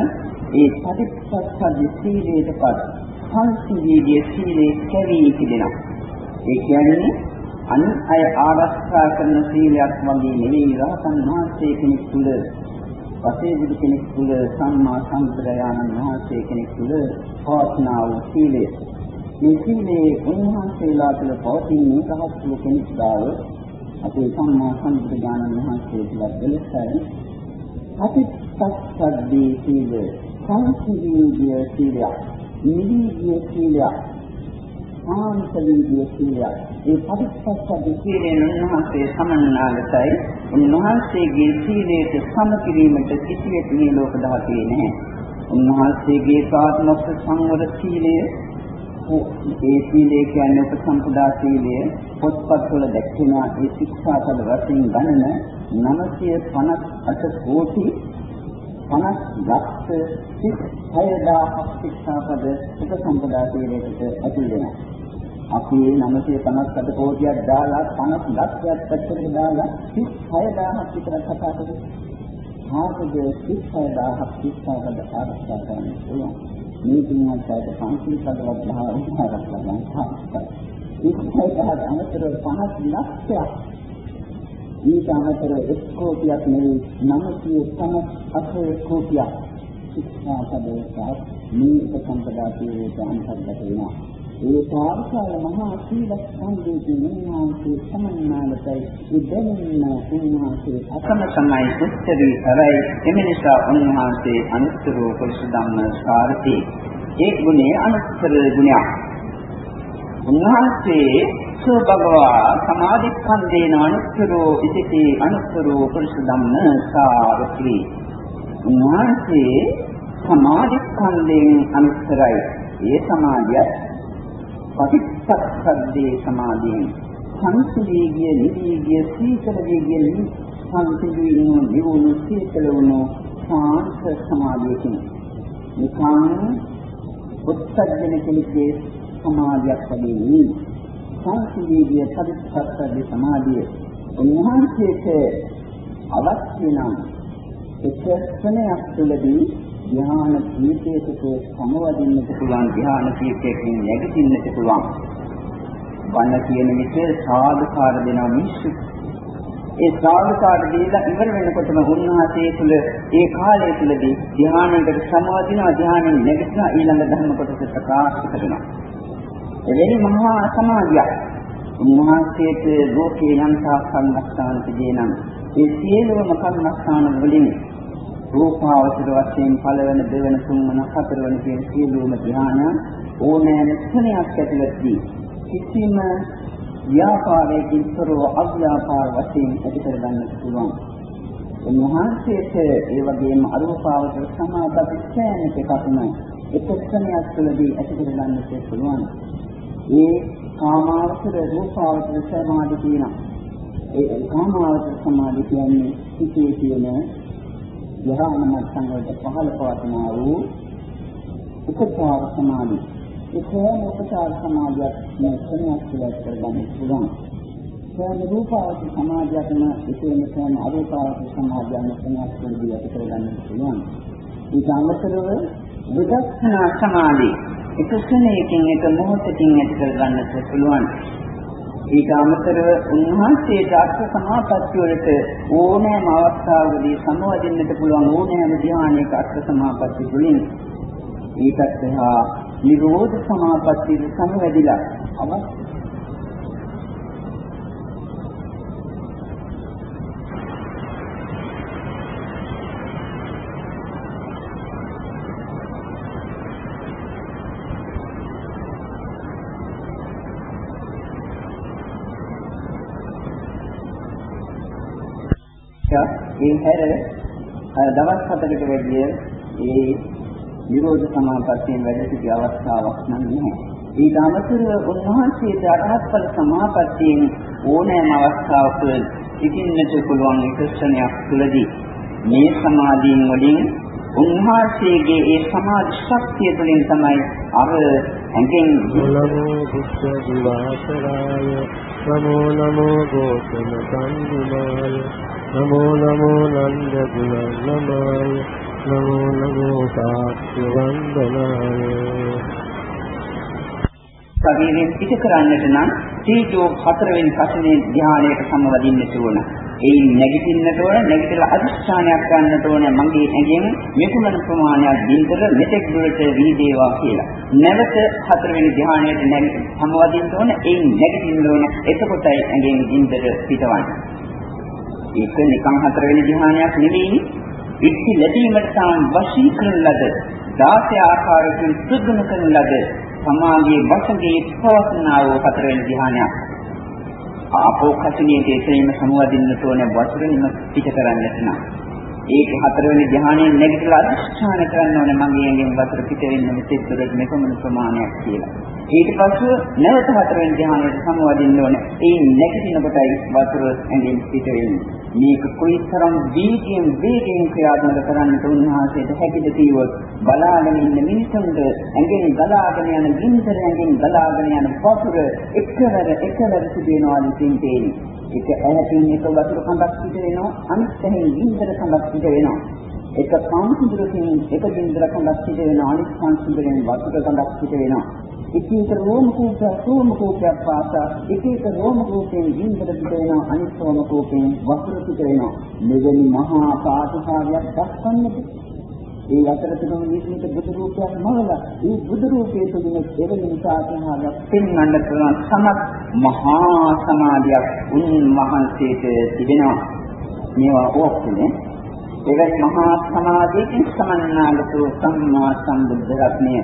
ඒ පටිච්චසමුප්පාද සීලයටපත් සංසිද්ධියේ සීලේ කැවී තිබෙනවා. ඒ කියන්නේ අන් අය ආරක්ෂා කරන සීලයක් වගේ නෙවෙයි රහතන් වහන්සේ කෙනෙක් තුළ වශයෙන් කෙනෙක් තුළ සම්මා සම්ප්‍රදායන වහන්සේ කෙනෙක් තුළ පවත්නා වූ සීලය. මේ සීලේ උන්වහන්සේලා තුළ පවතින රහත් වූ කෙනෙක් බව අපේ සම්මා සම්ප්‍රදායන වහන්සේ තුළ දෙලසයි. අතිපස්සද්දී සීල සංසිද්ධියේ සීලයක්. නිවිදිය සීලයක් ආන්තරිය සීලයක් ඒ පරිස්සක්ක සීලෙන් උන්වහන්සේ සමන්නාගතයි. උන්වහන්සේගේ සීලයට සම කිරීමට කිසිවෙක් මේ ලෝක ධාතුවේ නැහැ. උන්වහන්සේගේ සාත්මස්ස සංවර සීලය ඒ සීලය කියන්නේ උපසම්පදා සීලය පොත්පත්වල දැක්වෙන ඒ ශික්ෂාපද වශයෙන් ගණන 958 කෝටි 50 ලක්ෂ 6000ක් ශික්ෂාපද උපසම්පදා සීලයකට ඇතුල් වෙනවා. අපි 958 කෝටියක් දාලා 50 ලක්ෂයක් පැත්තකට දාලා 66000ක් විතර කතා කරමු. ආපද 66000ක් ශික්ෂාපද ආරක්ෂා කරන්න පුළුවන්. මේ තුන්වත් ඇයට පන්සිල් පදවත් භාවනා ආරක්ෂා ගන්න සාර්ථකයි. 66000 අමතරව 50 ලක්ෂයක් ඊට අමතරව එක් කෝටියක් නෙවෙයි 958 කෝටියක් ශික්ෂා පදයක මේ උපසම්පදා සීලයට අන්තර්ගත වෙනවා. ඒ පාර්ශව මහා සීල සම්දේශී නිමාන්සේ සමන්නාලතයි. ඉදෙන්න උන්වහන්සේ අකම තමයි උත්තරී කරයි එම නිසා උන්වහන්සේ අනුත්තරෝ පුරුෂ ධම්ම සාරති ඒ ගුණේ අනුත්තර ගුණයක්. උන්වහන්සේ සෝ භගවා සමාධික්ඛන්දේන අනුත්තරෝ ඉතිති අනුත්තරෝ පුරුෂ ධම්ම සාරති උන්වහන්සේ සමාධික්ඛන්දයෙන් අනුත්තරයි ඒ සමාධිය පටිච්චසමුප්පාදේ සමාධියෙන්. සංසිඳීගිය නිදීගිය සීතල වේගිය සංසිඳීනු නිවුණු සීතල වුණු සාන්ත සමාධියකින්. නිකං උත්සජන කෙනෙකුගේ සමාධියක් වගේ නෙවෙයි සංසිඳීගිය පටිච්චසමුප්පාදේ සමාධිය උන්වහන්සේට අවශ්‍ය නම් එක ස්වනයක් තුළදී ධ්‍යාන කීපයකට සමවදින්නට පුළුවන් ධ්‍යාන කීපයකින් නැගිටින්නට පුළුවන්. වන්න කියන විට සාධකාර දෙනා මිනිස්සු. ඒ සාධකාර දීලා ඉවර වෙනකොටම උන්වහන්සේ තුළ ඒ කාලය තුළදී ධ්‍යානයකට සමවදිනවා ධ්‍යානෙන් නැගිටිනවා ඊළඟ ධර්ම කොටස ප්‍රකාශ කරනවා. එවැනි මහා සමාධියක් උන්වහන්සේට ලෝකේ යම් සාකච්ඡාන් තිබේ නම් ඒ සියලුම කර්මස්ථාන වලින් රූපාවචර වශයෙන් පළවන දෙවන තුන්වන හතරවන කියන සියලුම ධ්‍යාන ඕනෑම ස්ථනයක් ඇතුළතදී කිසිම ව්‍යාපාරයකින් තොරව අව්‍යාපාර වශයෙන් ඇති කරගන්නට පුළුවන්. උන්වහන්සේට ඒ වගේම අරූපාවචර සමාධි සෑම එකක්ම එක ස්ථනයක් තුළදී ඇති කරගන්නට පුළුවන්. ඒ කාමාවචර රූපාවචර සමාධි කියන ඒ කාමාවචර සමාධි කියන්නේ සිටේ කියන ධ්‍යාන මට්ටම් වලට පහළ පවතිනා වූ උපචාර සමාධි. ඒකම උපචාර සමාධියක් මේ ක්‍රමයක් කියලා කරගන්න පුළුවන්. සෑම රූපාවචර සමාධියක්ම එකේම සෑම අරූපාවචර සමාධියක්ම ක්‍රමයක් කියලා ඇති කරගන්න පුළුවන්. ඊට අමතරව විදර්ශනා සමාධි එක ක්ෂණයකින් එක මොහොතකින් ඇති කරගන්නට පුළුවන්. ඊට අමතරව උන්වහන්සේට අර්ථ සමාපත්තිය වලට ඕනෑම අවස්ථාවකදී සමවදින්නට පුළුවන් ඕනෑම ධ්‍යානයක අර්ථ සමාපත්තිය තුළින් ඊටත් එහා නිරෝධ සමාපත්තිය සමවැදිලා අවස්ථාව ඒ හැර දවස් හතකට වැඩිය ඒ නිරෝධ සමාපත්තියෙන් වැඩ සිටි අවස්ථාවක් නම් නැහැ. ඊට අමතරව උන්වහන්සේට අරහත් ඵල සමාපත්තියෙන් ඕනෑම අවස්ථාවක සිටින්නට පුළුවන් විකර්ෂණයක් තුළදී මේ සමාධියෙන් වලින් උන්වහන්සේගේ ඒ සමාධි ශක්තිය තුළින් තමයි අර ඇඟෙන් නමෝ බුද්ධ දිවාසරාය නමෝ නමෝ ගෝතම සම්බුනාය නමෝ නමෝ නන්ද ගුණනමාය නමෝ නමෝ සාක්‍ය වන්දනාය ශරීරයෙන් පිට කරන්නට නම් තීජෝ හතරවෙනි පස්වෙනි ධ්‍යානයට සමවදින්නට ඕන. ඒ නැගිටින්නට ඕන නැගිටලා අදිස්ථානයක් ගන්නට ඕන මගේ ඇඟෙන් මෙකුමන ප්‍රමාණයක් දින්තර මෙතෙක් දුරට වීදේවා කියලා. නැවත හතරවෙනි ධ්‍යානයට නැගිට සමවදින්න ඕන. ඒ නැගිටින්න ඕන. එතකොටයි ඇඟෙන් දින්තර පිටවන්නේ. ඒක නිකන් හතරවෙනි ධ්‍යානයක් නෙවෙයි. ඉක්ති ලැබීමට තාම වශී කරන ලද 16 ආකාරයකින් සුදුන කරන ලද සමාධියේ වශයෙන් පවස්නා වූ හතරවෙනි ධ්‍යානයක්. ආපෝ කසිනියේ තේසෙයිම සමුවදින්නට ඕන වතුරින්ම පිට කරන්නට නම්. ඒක හතරවෙනි ධ්‍යානයෙන් නැගිටලා අධිෂ්ඨාන කරන්න ඕනේ මගේ ඇඟෙන් වතුර පිට වෙන්න මෙතෙක් දුරට මෙපමණ ප්‍රමාණයක් කියලා. ඊට පස්ව නැවත හතරවෙනි ධ්‍යානයට සමවදින්න ඕනේ. ඒ නැගිටින කොටයි වතුර ඇඟෙන් පිට වෙන්නේ. මේක කොයිතරම් වේගයෙන් වේගයෙන් ක්‍රියාත්මක කරන්නට උන්වහන්සේට හැකිද කීවොත් බලාගෙන ඉන්න මිනිසුන්ට ඇඟෙන් ගලාගෙන යන ගින්දර ඇඟෙන් ගලාගෙන යන වතුර එකවර එකවර සිදෙනවා නිතින් ඒක ඇහැටින් එක වතුර කඳක් පිට වෙනවා අනිත් ඇහෙන් ගින්දර කඳක් පිට වෙනවා. එක කාන්තිදුරකින් එක ගින්දර කඳක් පිට වෙනවා අනිත් කාන්තිදුරෙන් වතුර කඳක් පිට වෙනවා. එක එක රෝම කූපයක් රෝම කූපයක් පාසා එක එක රෝම කූපයෙන් ගින්දර පිට වෙනවා අනිත් රෝම කූපයෙන් වතුර පිට වෙනවා. මෙවැනි මහා පාඨකාරයක් දක්වන්නට ඒ අතරතුරම විශ්මිත බුදු රූපයක් මවලා ඒ බුදු රූපයේ තුලින් එවැනි සාධනාවක් පෙන්වන්න පුළුවන් සමත් මහා සමාධියක් උන්වහන්සේට තිබෙනවා. මේවා ඔක්කොනේ. එවැනි මහා සමාධියකින් සමන්නාගත සම්මා සම්බුද්ධ රත්නය.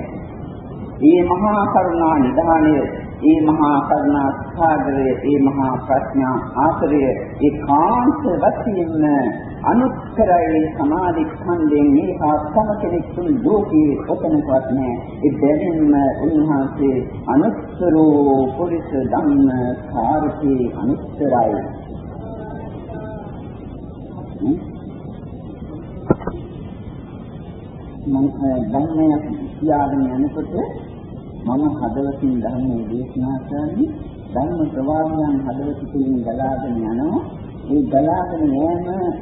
මේ මහා කරුණා නිධානය ඒ මහා කරුණා සාගරයේ ඒ මහා ප්‍රඥා ආශ්‍රය ඒකාන්ත වශයෙන්ම අනුත්තරයි සමාධි ඛණ්ඩයෙන් මේ ආත්ම කෙනෙක් තුන් ලෝකයේ ඔතනකවත් නැහැ. ඒ බැවින්ම උන්වහන්සේ අනුත්තරෝ පුරිස ධම්ම කාර්කේ අනුත්තරයි. මම ධර්මය කියාගෙන යනකොට මම හදවතින් ධර්මයේ දේශනා කරන්නේ ධර්ම ප්‍රවාහයන් හදවත තුළින් ගලාගෙන යනවා. ඒ ගලාගෙන යෑම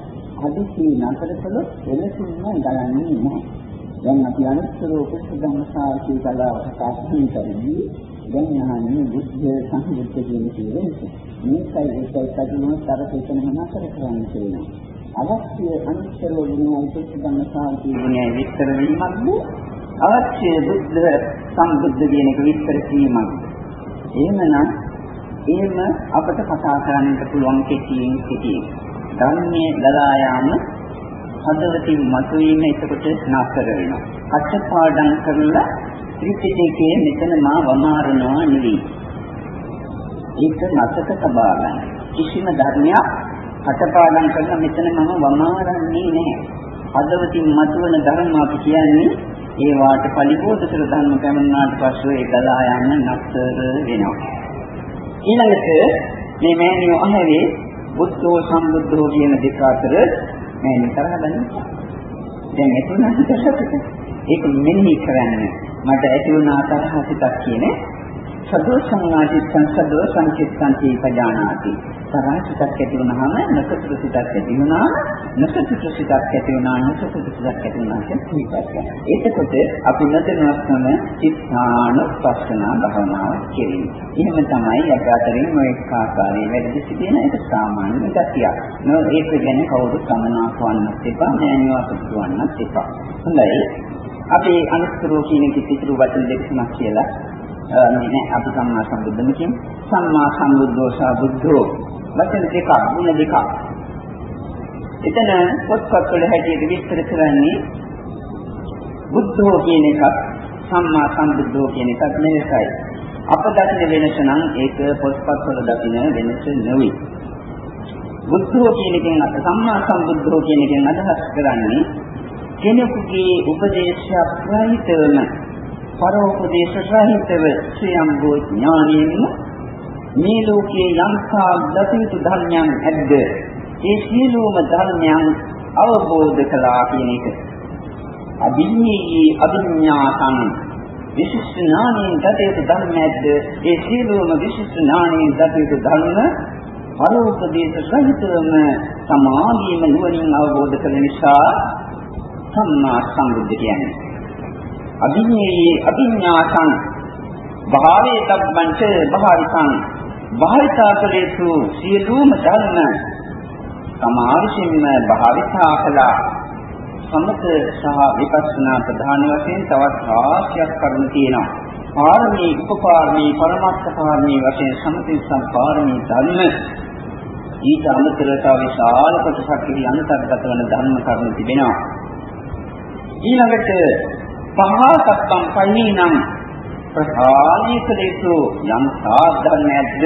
හදිසි නතර කළොත් එලෙසින්ම ගලන්නේ නැහැ. දැන් අපි අනුස්සරෝ කුසධම්ම සාර්ථී කලාවට සාක්ෂි කරන්නේ දැන් යහන්නේ බුද්ධ සංහිද්ධ කියන කීවෙන්නේ මේකයි ඒකයි කඩනොත් අර තේකන නතර කරන්න කියනවා අවශ්‍ය අනුස්සරෝ ගුණයි කුසධම්ම සාර්ථී ගුණයි විස්තර වීමක්ද අවශ්‍ය බුද්ධ සම්බුද්ධ කියන එක විස්තර කිරීමක්. එහෙමනම් එහෙම අපට කතා කරන්නට පුළුවන් කෙටියෙන් කෙටියෙන්. ධර්මයේ දලා යාම හදවතින් මතුවීම එතකොට නතර වෙනවා. කච්චපාඩම් කරලා ත්‍රිපිටකයේ මෙතන මා වමාරනවා නෙවෙයි. ඒක නැතක තබා ගන්න. කිසිම ධර්මයක් කටපාඩම් කරලා මෙතන මම වමාරන්නේ නැහැ. හදවතින් මතුවන ධර්ම අපි කියන්නේ ඒ වාට පරිබෝධකර ධර්ම පැමිණාට පස්සෙ ඒ ගලා යන්න නැතර වෙනවා. ඊළඟට මේ මෑණියෝ අහවේ බුද්ධෝ සම්බුද්ධෝ කියන දෙක අතර මෑණිය තරහ ගන්නවා. දැන් එතුණාට ඒක මෙනෙහි කරන්න මට ඇති වුණ තරහ සිතක් කියන්නේ සදෝ සංවාදිත්තං සදෝ සංචිත්තං පජානාති තරහිතක් ඇති වුණාම නසතුරු සිතක් ඇති වුණාම නසතුරු සිතක් ඇති වුණා නසතුරු සිතක් ඇති වුණා කියන එතකොට අපි නතනස්නම චිත්තාන පස්සනා භවනාව කෙරෙන්නේ. එහෙම තමයි අපි අතරින් මේ ආකාරයේ වැඩි සිටින එක සාමාන්‍ය ගතියක්. නෝ ඒක ගැන කවුරුත් සමනාප වන්නත් එපා, නෑනියවත් වන්නත් එපා. හොඳයි. අපි අනුස්තරෝ කියන කිසිතු වචන දෙකක් කියලා මේ අපි සම්මා සම්බුද්ධම කියන්නේ සම්මා සම්බුද්ධෝ සහ බුද්ධෝ වචන දෙකක් ಗುಣ දෙකක්. එතන පොත්පත් වල හැටියට විස්තර කරන්නේ බුද්ධෝ කියන එකක් සම්මා සම්බුද්ධෝ කියන එකක් නෙවෙයි. අප දකින වෙනස නම් ඒක පොත්පත් වල දකින වෙනස නෙවෙයි. බුද්ධෝ කියන එකෙන් අත සම්මා සම්බුද්ධෝ කියන එකෙන් අදහස් කරන්නේ කෙනෙකුගේ උපදේශය ප්‍රහිතවම පරෝපදේශ සහිතව ස්වයං ඥානයෙන්ම මේ ලෝකයේ යම්කා දතියුතු ධර්මයන් ඇද්ද? ඒ සියලුම ධර්මයන් අවබෝධ කළා කියන එක. අභිඤ්ඤී අභිඥාතං විශිෂ්ට ඥානයෙන් දතියුතු ධර්මයන්ද ඒ සියලුම විශිෂ්ට ඥානයෙන් දතියුතු ධර්ම පරෝපදේශ සහිතවම සමාධියම නුවණින් අවබෝධ කළ නිසා සම්මා සම්බුද්ධ කියන්නේ. අභිඤ්ඤී අභිඥාතං භාවේ තබ්බංච භාවිතං භාවිතා කළ යුතු සියලුම ධර්ම සමාවිසින්ම භාවිතා කළා සමත සහ විපස්සනා ප්‍රධාන වශයෙන් තවත් රාශියක් කරුණු තියෙනවා. පාරමී, උපපාරමී, පරමත්ත පාරමී වශයෙන් සමති සම්පාරමී ධර්ම ඊට අමතරව තව විශාල කොටසක් ඉරි අන්තර්ගත වන ධර්ම කරුණු තිබෙනවා. ඊළඟට පහසක්ම් පණීනම් ප්‍රහාණය කළ යුතු යම් සාධර්මයක්ද?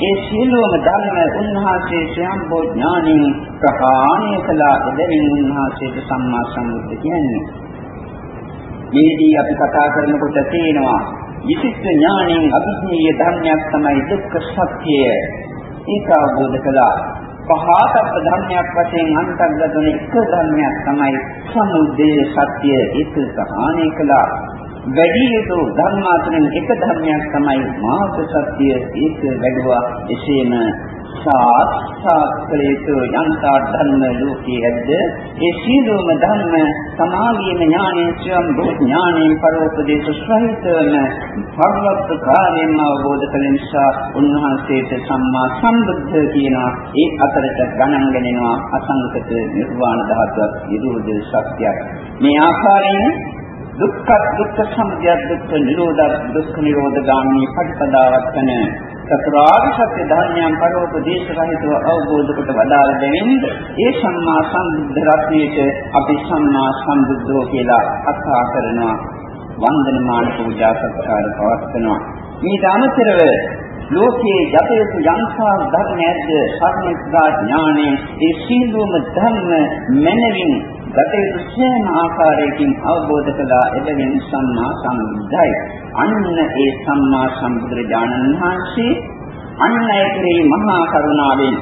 ඒ සියලුම ධර්ම උන්වහන්සේ ස්වයංබෝ ඥානින් ප්‍රහාණය කළා එබැවින් උන්වහන්සේට සම්මා සම්බුද්ධ කියන්නේ. මේදී අපි කතා කරනකොට තේනවා විශිෂ්ට ඥානින් අභිඥීය ධර්මයක් තමයි දුක්ඛ සත්‍යය. ඒක අවබෝධ කළා. පහතත් ධර්මයක් වශයෙන් අන්තර්ගත වන එක ධර්මයක් තමයි සමුදය සත්‍ය ඒක සහානය කළා. වැඩි යුතු ධර්ම අතරින් එක ධර්මයක් තමයි මාර්ග සත්‍ය ඒක වැඩුවා. එසේම සාක්ෂාත් කළ යුතු යන්තා ධර්ම ලෝකයේ ඇද්ද? ඒ සීලෝම ධර්ම සමාගීම ඥානයෙන් ස්වයං භූත ඥානයෙන් පරෝපදේශ සහිතවම භගවත් කාර්යයෙන් අවබෝධ කළ නිසා උන්වහන්සේට සම්මා සම්බුද්ධ කියනවා ඒ අතරට ගණන් ගණනවා අසංකත නිර්වාණ ධාතුවක් විරුද්ධ ශක්තියක්. මේ ආකාරයෙන් දුක්ඛ දුක්ඛ සමුදය දුක්ඛ නිරෝධ දුක්ඛ නිරෝධ ගාමී පටිපදාවක් වෙන චතුරාර්ය සත්‍ය ධර්මයන් පරෝපදේශ රහිතව අවබෝධ කොට වදාළ දෙමින් ඒ සම්මා සම්බුද්ධ රත්නයේ අපි සම්මා සම්බුද්ධෝ කියලා අත්හා කරනවා. වන්දනමාන පූජා සත්කාර පවත්වනවා. මේට අමතරව ලෝකයේ යත යුතු යම්සා ධර්ම ඇද්ද සර්වඥතා ඥානයේ ඒ සීලුම ධර්ම මනවින් ගත යුතු සෑම ආකාරයකින් අවබෝධ කළා එබැවින් සම්මා සම්බුද්ධයි. අන්න ඒ සම්මා සම්බුදුරජාණන් වහන්සේ අන්න ඒ කෙරෙහි මහා කරුණාවෙන්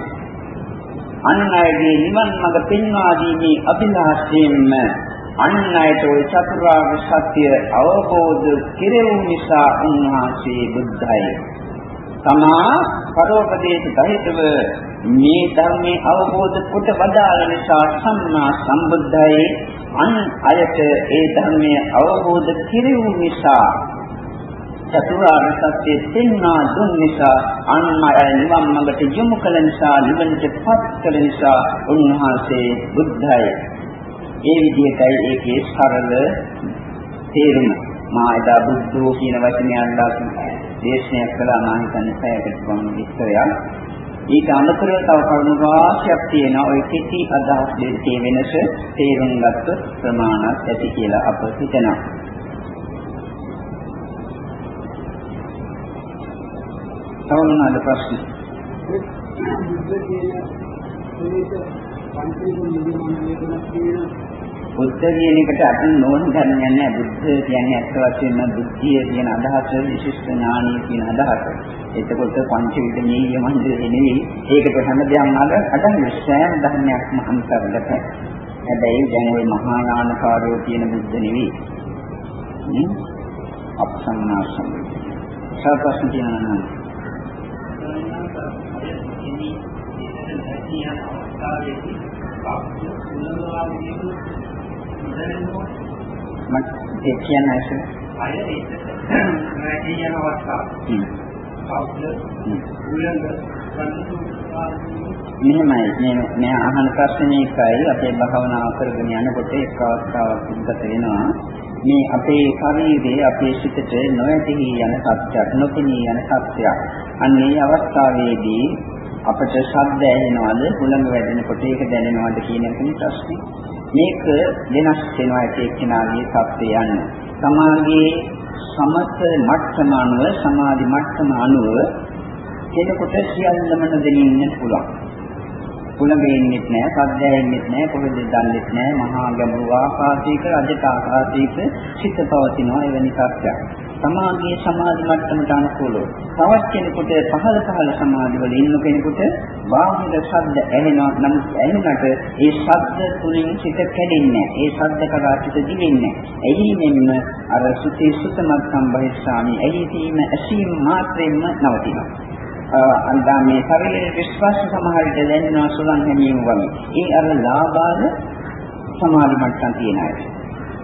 අන්න අයගේ නිවන් මඟ පෙන්වා දීමේ අභිලාෂයෙන්ම අන් අයට ওই චතුරාර්ය සත්‍ය අවබෝධ කෙරෙවු නිසා උන්වහන්සේ බුද්ධයි. තමා පරෝපදේශ සහිතව මේ ධර්මයේ අවබෝධ කොට වදාළ නිසා සම්මා සම්බුද්ධයි අන් අයට ඒ ධර්මයේ අවබෝධ කෙරෙවු නිසා චතුරාර්ය සත්‍ය පෙන්වා දුන් නිසා අන් අය නිවන් මඟට යොමු කළ නිසා නිවනට පත් කළ නිසා උන්වහන්සේ බුද්ධයි ඒ විදිහටයි ඒකේ සරල තේරුම. මා එදා බුද්ධෝ කියන වචනේ අල්ලා දේශනයක් කළා මා හිතන්නේ පැයකට පමණ විස්තරයක්. ඊට අමතරව තව කරුණු රාශියක් තියෙනවා. ඔය කිසි අදහස් දෙකේ වෙනස තේරුම් ගත්තොත් ප්‍රමාණවත් ඇති කියලා අප හිතනවා. තව මොනවාද ප්‍රශ්න? බුද්ධ කියන එකට අපි නෝන ගන්න නැහැ බුද්ධ කියන්නේ අත් වශයෙන්ම බුද්ධිය කියන අදහස විශිෂ්ට ඥානීය කියන අදහස. එතකොට පංච විද නීය මන්දිරේ නෙවෙයි ඒකට හැමදේම අද අදහන සෑම ධර්මයක්ම අන්තර්ගත. හැබැයි දැන් ওই මහා ඥානකාරයෝ කියන බුද්ධ නෙවෙයි. අපසන්නා සම්බුද්ධ. සාපස්න කියනවා නම් මට කියන්න ඇසෙන අය ඒකට වැඩි යන අවස්ථාව. මෙහෙමයි. මේ මේ අහන ප්‍රශ්නේ එකයි අපේ භාවනාව කරගෙන යනකොට එක් අවස්ථාවක් උද්ගත වෙනවා. මේ අපේ ශරීරයේ අපේ සිතට නොඇති යන සත්‍යයක් නොපෙනී යන සත්‍යයක්. අන්න මේ අවස්ථාවේදී අපට ශබ්ද ඇහෙනවද හුළඟ වැදෙනකොට ඒක දැනෙනවද කියන එකනේ ප්‍රශ්නේ. මේක වෙනස් වෙනවා එක එක්කෙනාගේ සත්‍යය යන. සමාගයේ සමත මට්ටම අනුව සමාධි මට්ටම අනුව කෙනෙකුට සියල්ලම නොදෙනින්න පුළුවන්. හුළඟ එන්නේ නැහැ, ශබ්ද ඇහෙන්නේ නැහැ, කොහෙද දන්නේ නැහැ, මහා ගැඹුරු ආකාශයක රජක ආකාශයක සිත පවතිනවා එවැනි සත්‍යයක්. සමාධියේ සමාධි මට්ටමට අනුකූලව. තවත් කෙනෙකුට පහළ පහළ සමාධි වල ඉන්න කෙනෙකුට බාහිර ශබ්ද ඇහෙනවා. නමුත් ඇහෙනට ඒ ශබ්ද තුලින් සිත කැඩෙන්නේ ඒ ශබ්ද කරා සිත දිවෙන්නේ එහිමෙන්න අර සුතේ සුතමත් සම්බහිස්සාමි එහිදීම ඇසීම මාත්‍රෙන්ම නවතිනවා. අන්දා මේ ශරීරයේ විශ්වාස සමහර විට දැනෙනවා සුලං හැමීම වගේ. ඒ අර ලාභාල සමාධි මට්ටම් තියෙන අය.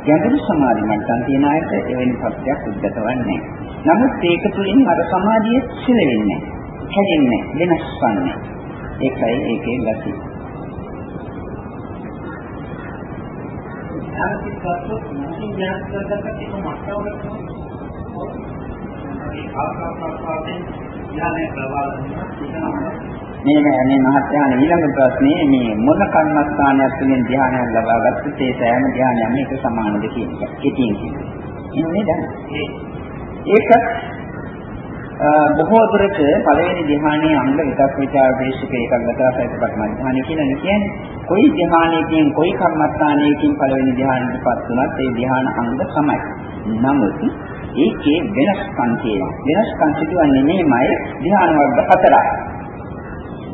ගැඹුරු සමාධි මට්ටම් තියෙන අයට එවැනි සත්‍යයක් උද්ගතවන්නේ නමුත් ඒක තුළින් අර සමාධිය සිල වෙන්නේ හැදෙන්නේ වෙනස් වන්නේ ඒකයි ඒකේ ගැටි ආර්ථිකවත් මුලින් ඥාන කරගත්ත එක මට්ටමකට ආකාශාපාතෙන් ඥානය ප්‍රවාහන මේ මේ මහත්යාන ඊළඟ ප්‍රශ්නේ මේ මොන කර්මස්ථානයක් තුළින් ධ්‍යානයක් ලබා ගත්තත් ඒ සෑම ධ්‍යානයක්ම එක සමානද කියන එක. කෙටියෙන් කියනවා. ඉන්නේ දැන්. ඒක බොහෝ දුරට පළවෙනි ධ්‍යානයේ අංග විතක් විචාර දේශක ඒකග්ගතා සහිත පටම ධ්‍යානය කියලා කියන්නේ කොයි ධ්‍යානයකින් කොයි කර්මස්ථානයකින් පළවෙනි ධ්‍යානෙටපත් වුණත් ඒ ධ්‍යාන අංග සමයි. නමුත් ඒකේ වෙනස්කම් තියෙනවා. වෙනස්කම් සිදුවන්නේ මේමය ධ්‍යාන වර්ග හතරයි.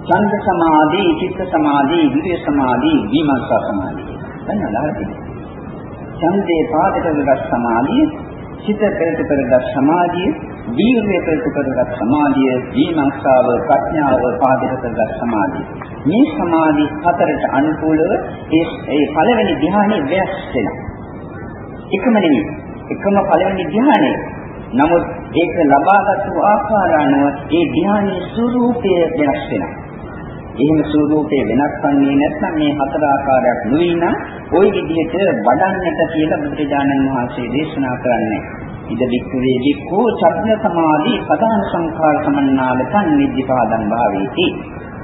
ඡන්ද සමාධි, චිත්ත සමාධි, විරිය සමාධි, විමර්ශන සමාධි. දැන් ඡන්දේ පාදක කරගත් සමාධිය, චිත්ත පෙරට කරගත් සමාධිය, වීර්යය පෙරට කරගත් සමාධිය, විමර්ශාව, ප්‍රඥාව පාදක කරගත් සමාධිය. මේ සමාධි හතරට අනුකූලව ඒ ඒ පළවෙනි ධ්‍යානෙ වෙනස් වෙනවා. එකම නෙවෙයි. එකම පළවෙනි ධ්‍යානෙ නමුත් ඒක ලබාගත් ආකාර අනුව ඒ ධ්‍යානයේ ස්වરૂපය වෙනස් වෙනවා. එහෙම ස්වરૂපේ වෙනස් වන්නේ නැත්නම් මේ හතර ආකාරයක් නෙවෙයි නම් ওই විදිහට වඩන්නට කියලා බුදුරජාණන් වහන්සේ දේශනා කරන්නේ. ඉද වික්ඛවේ වික්ඛෝ චත්න සමාධි ප්‍රධාන සංඛාර සමන්නාලතන් නිද්දිපාදං භාවේති.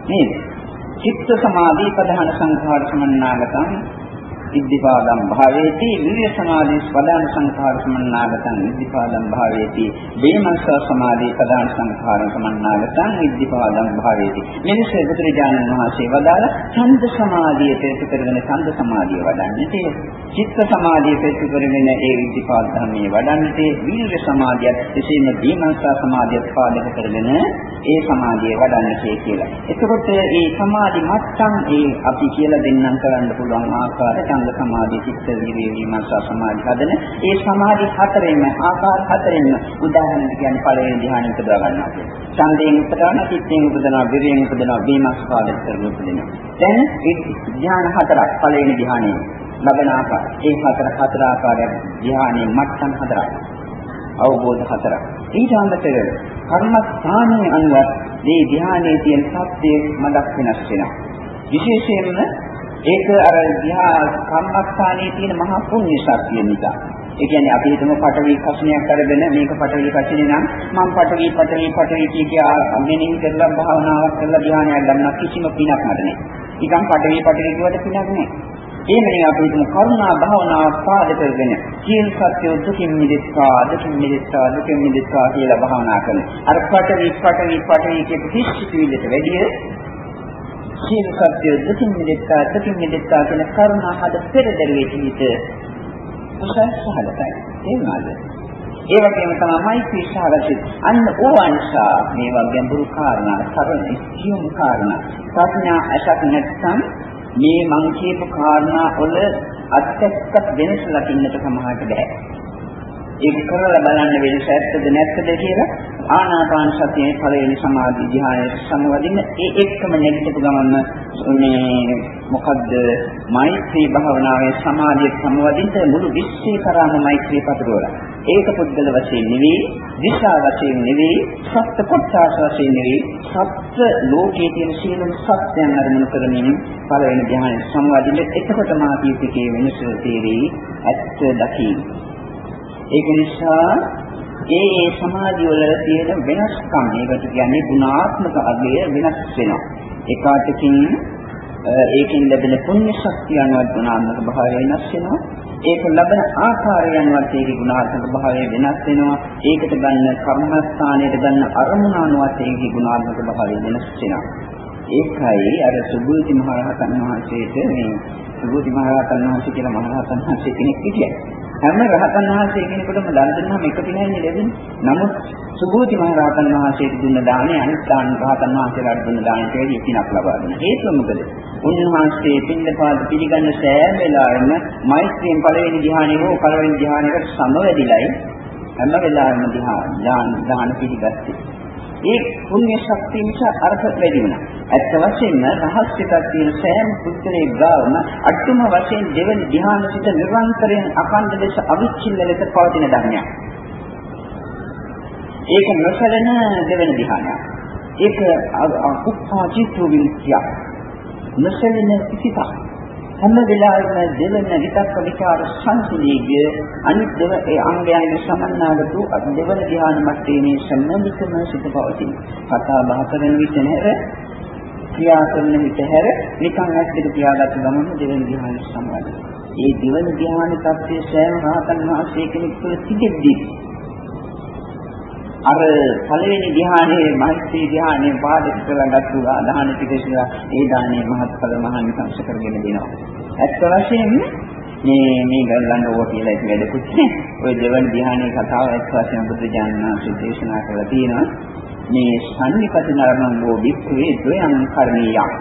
මේ චිත්ත සමාධි ප්‍රධාන සංඛාර සමන්නාලතන් ඉද්ධිපාදම් භාවේති. විරිය සමාධි ප්‍රධාන සංඛාර සමන්නාගතං ඉද්ධිපාදම් භාවේති. වේමස්ස සමාධි ප්‍රධාන සංඛාර සමන්නාගතං ඉද්ධිපාදම් භාවේති. මෙලෙස බුදුරජාණන් වහන්සේ වදාළ ඡන්ද සමාධිය පෙරට කරගෙන ඡන්ද සමාධිය වඩන්නට. චිත්ත සමාධිය පෙරට කරගෙන ඒ ඉද්ධිපාද ධර්මයේ වඩන්නට. විරිය සමාධියත් එසේම වේමස්ස සමාධියත් පාදක කරගෙන ඒ සමාධිය වඩන්නට කියලා. එතකොට මේ සමාධි මට්ටම් ඒ අපි කියලා දෙන්නම් කරන්න පුළුවන් ආකාර ඡන්ද සමාධි චිත්ත විරිය විමර්ශ සමාධි හදන ඒ සමාධි හතරෙන්ම ආකාර හතරෙන්ම උදාහරණ කියන්නේ පළවෙනි ධ්‍යානෙ උපදවා ගන්නවා කියන්නේ. ඡන්දයෙන් උපදවන, චිත්තයෙන් උපදවන, විරියෙන් උපදවන, විමර්ශ පාදක කරගෙන උපදිනවා. දැන් ඒ ධ්‍යාන හතරක් පළවෙනි ධ්‍යානෙ ලබන ආකාර. ඒ හතර හතර ආකාරයක් ධ්‍යානෙ මට්ටම් හතරක්. අවබෝධ හතරක්. ඊට අමතරව කර්මස්ථානයේ අනුව මේ ධ්‍යානයේ තියෙන සත්‍යයේ මඩක් වෙනස් වෙනවා. විශේෂයෙන්ම ඒක අර ධ්‍යා කර්මස්ථානයේ තියෙන මහා පුණ්‍ය ශක්තිය නිසා. ඒ කියන්නේ අපි හිතමු පටවි කෂණයක් අරගෙන මේක පටවි කෂණේ නම් මම පටවි පටවි පටවි කිය මෙනින් කරලා භාවනාවක් කරලා ධ්‍යානයක් ගන්න කිසිම පිනක් නැත නේ. නිකන් පටවි පටවි කියවට පිනක් නෑ. ඒ මෙන්න අපි හිතමු කරුණා භාවනාව පාද කරගෙන සියලු සත්‍ය දුකින් මිදෙත්වා දුකින් මිදෙත්වා දුකින් මිදෙත්වා කියලා භාවනා කරන. අර පටවි පටවි පටවි කියපු කිසිත් විදිහට වැඩිය සියලු සත්‍ය දුකින් මිදෙත්වා දුකින් මිදෙත්වා කියන කරුණා හද පෙරදරුවේ ජීවිත කුසල් සහලයි. තේරුණාද? ඒ වගේම තමයි මෛත්‍රී සහගත අන්න ඕවන්සා මේ වගේ ගැඹුරු කාරණා සරල සියුම් කාරණා ප්‍රඥා ඇසක් නැත්නම් මේ මං කියපු කාරණා වල අත්‍යක්ෂ වෙනස ලකින්නට සමහරට බෑ. ඒක කරලා බලන්න වෙනස ඇත්තද නැත්තද කියලා ආනාපාන සතියේ පළවෙනි සමාධි ධ්‍යානයේ සමවදින්න ඒ එක්කම නැගිටපු ගමන්ම මේ මොකද්ද? මෛත්‍රී භාවනාවේ සමාධිය සමවදින්න මුළු විශ්වය කරාම මෛත්‍රී පතුරවලා. ඒක පුද්ගල වශයෙන් නෙවෙයි දිශා වශයෙන් නෙවෙයි සත්‍ය කොටස වශයෙන් නෙවෙයි සත්‍ය ලෝකයේ තියෙන සියලුම සත්‍යයන් අරමුණු කරමින් පළවෙනි ධ්‍යානයේ සමවදින්න එතකොට මාතිකේ වෙනස තේරෙයි ඇත්ත දකින්න ඒක නිසා ඒ ඒ සමාධිය වල තියෙන වෙනස්කම් ඒකට කියන්නේ ගුණාත්මක අගය වෙනස් වෙනවා. ඒකාටකින් ඒකෙන් ලැබෙන පුණ්‍ය ශක්තිය අනුව ගුණාත්මක භාවය වෙනස් වෙනවා. ඒක ලබන ආකාරය අනුව ඒකේ ගුණාත්මක භාවය වෙනස් වෙනවා. ඒකට ගන්න කර්මස්ථානයට ගන්න අරමුණ අනුව ඒකේ ගුණාත්මක භාවය වෙනස් වෙනවා. ඒකයි අර සුබුති මහරහතන් වහන්සේට මේ සුබුති මහරහතන් වහන්සේ කියලා මහරහතන් වහන්සේ කෙනෙක් හිටියා. හැම රහතන් වහන්සේ කෙනෙකුටම දන් දුන්නාම එක පිනන්නේ ලැබෙන්නේ. නමුත් සුභූති මහ රහතන් වහන්සේට දුන්න දාණය අනිත් දාන රහතන් වහන්සේලාට දුන්න දාණයට වැඩි පිනක් ලබා දෙන. හේතුව මොකද? උන්වහන්සේ පින්දපාත පිළිගන්න සෑම වෙලාවෙම මෛත්‍රියෙන් පළවෙනි ධ්‍යානෙ හෝ පළවෙනි ධ්‍යානෙකට සමවැදිලයි හැම වෙලාවෙම ධ්‍යාන දාන පිළිගත්තේ. ඒ පුණ්‍ය ශක්තිය නිසා අර්ථ වැඩි වෙනවා. ඇත්ත වශයෙන්ම රහස්‍යයක් තියෙන සෑම පුද්ගලයේ ගාවම අට්ටම වශයෙන් දෙවන ධ්‍යාන සිත නිරන්තරයෙන් අඛණ්ඩ ලෙස අවිච්ඡින්න ලෙස පවතින ධර්මයක්. ඒක නොසලන දෙවන ධ්‍යානයක්. ඒක අකුප්පාචිතු විමුක්තිය. නොසලන කිසිතක්. හැම වෙලාවෙම දෙවන විතක්ක විචාර සංසිඳීගේ අනිත් දෙව ඒ අංගයන් සමන්නාගතු දෙවන ධ්‍යාන මට්ටමේ සම්බන්ධකම සිට පවතින. කතා බහ කරන විට නේද ක්‍රියා කරන විට හැර නිකන් ඇස් දෙක පියාගත්ත ගමන් දෙවන ධ්‍යාන සම්බන්ධයි. ඒ දෙවන ධ්‍යාන තත්ත්වයේ සෑම රහතන් වහන්සේ කෙනෙක් තුළ තිබෙද්දී අර පළවෙනි ධ්‍යානයේ මෛත්‍රී ධ්‍යානයේ පාදක කරලා ගත්තු ආදාන පිටේශලා ඒ දානේ මහත්ඵල මහානිසංස කරගෙන දෙනවා. ඇත්ත වශයෙන්ම මේ මේ ගල්ලන්න ඕක කියලා ඒක වැඩකුත් ඔය දෙවන ධ්‍යානයේ කතාව එක් වශයෙන් බුදු දානනා දේශනා කරලා තියෙනවා. මේ සම්නිපති නරමංගෝ වික්‍රේ ද්වයං කර්ණීයක්.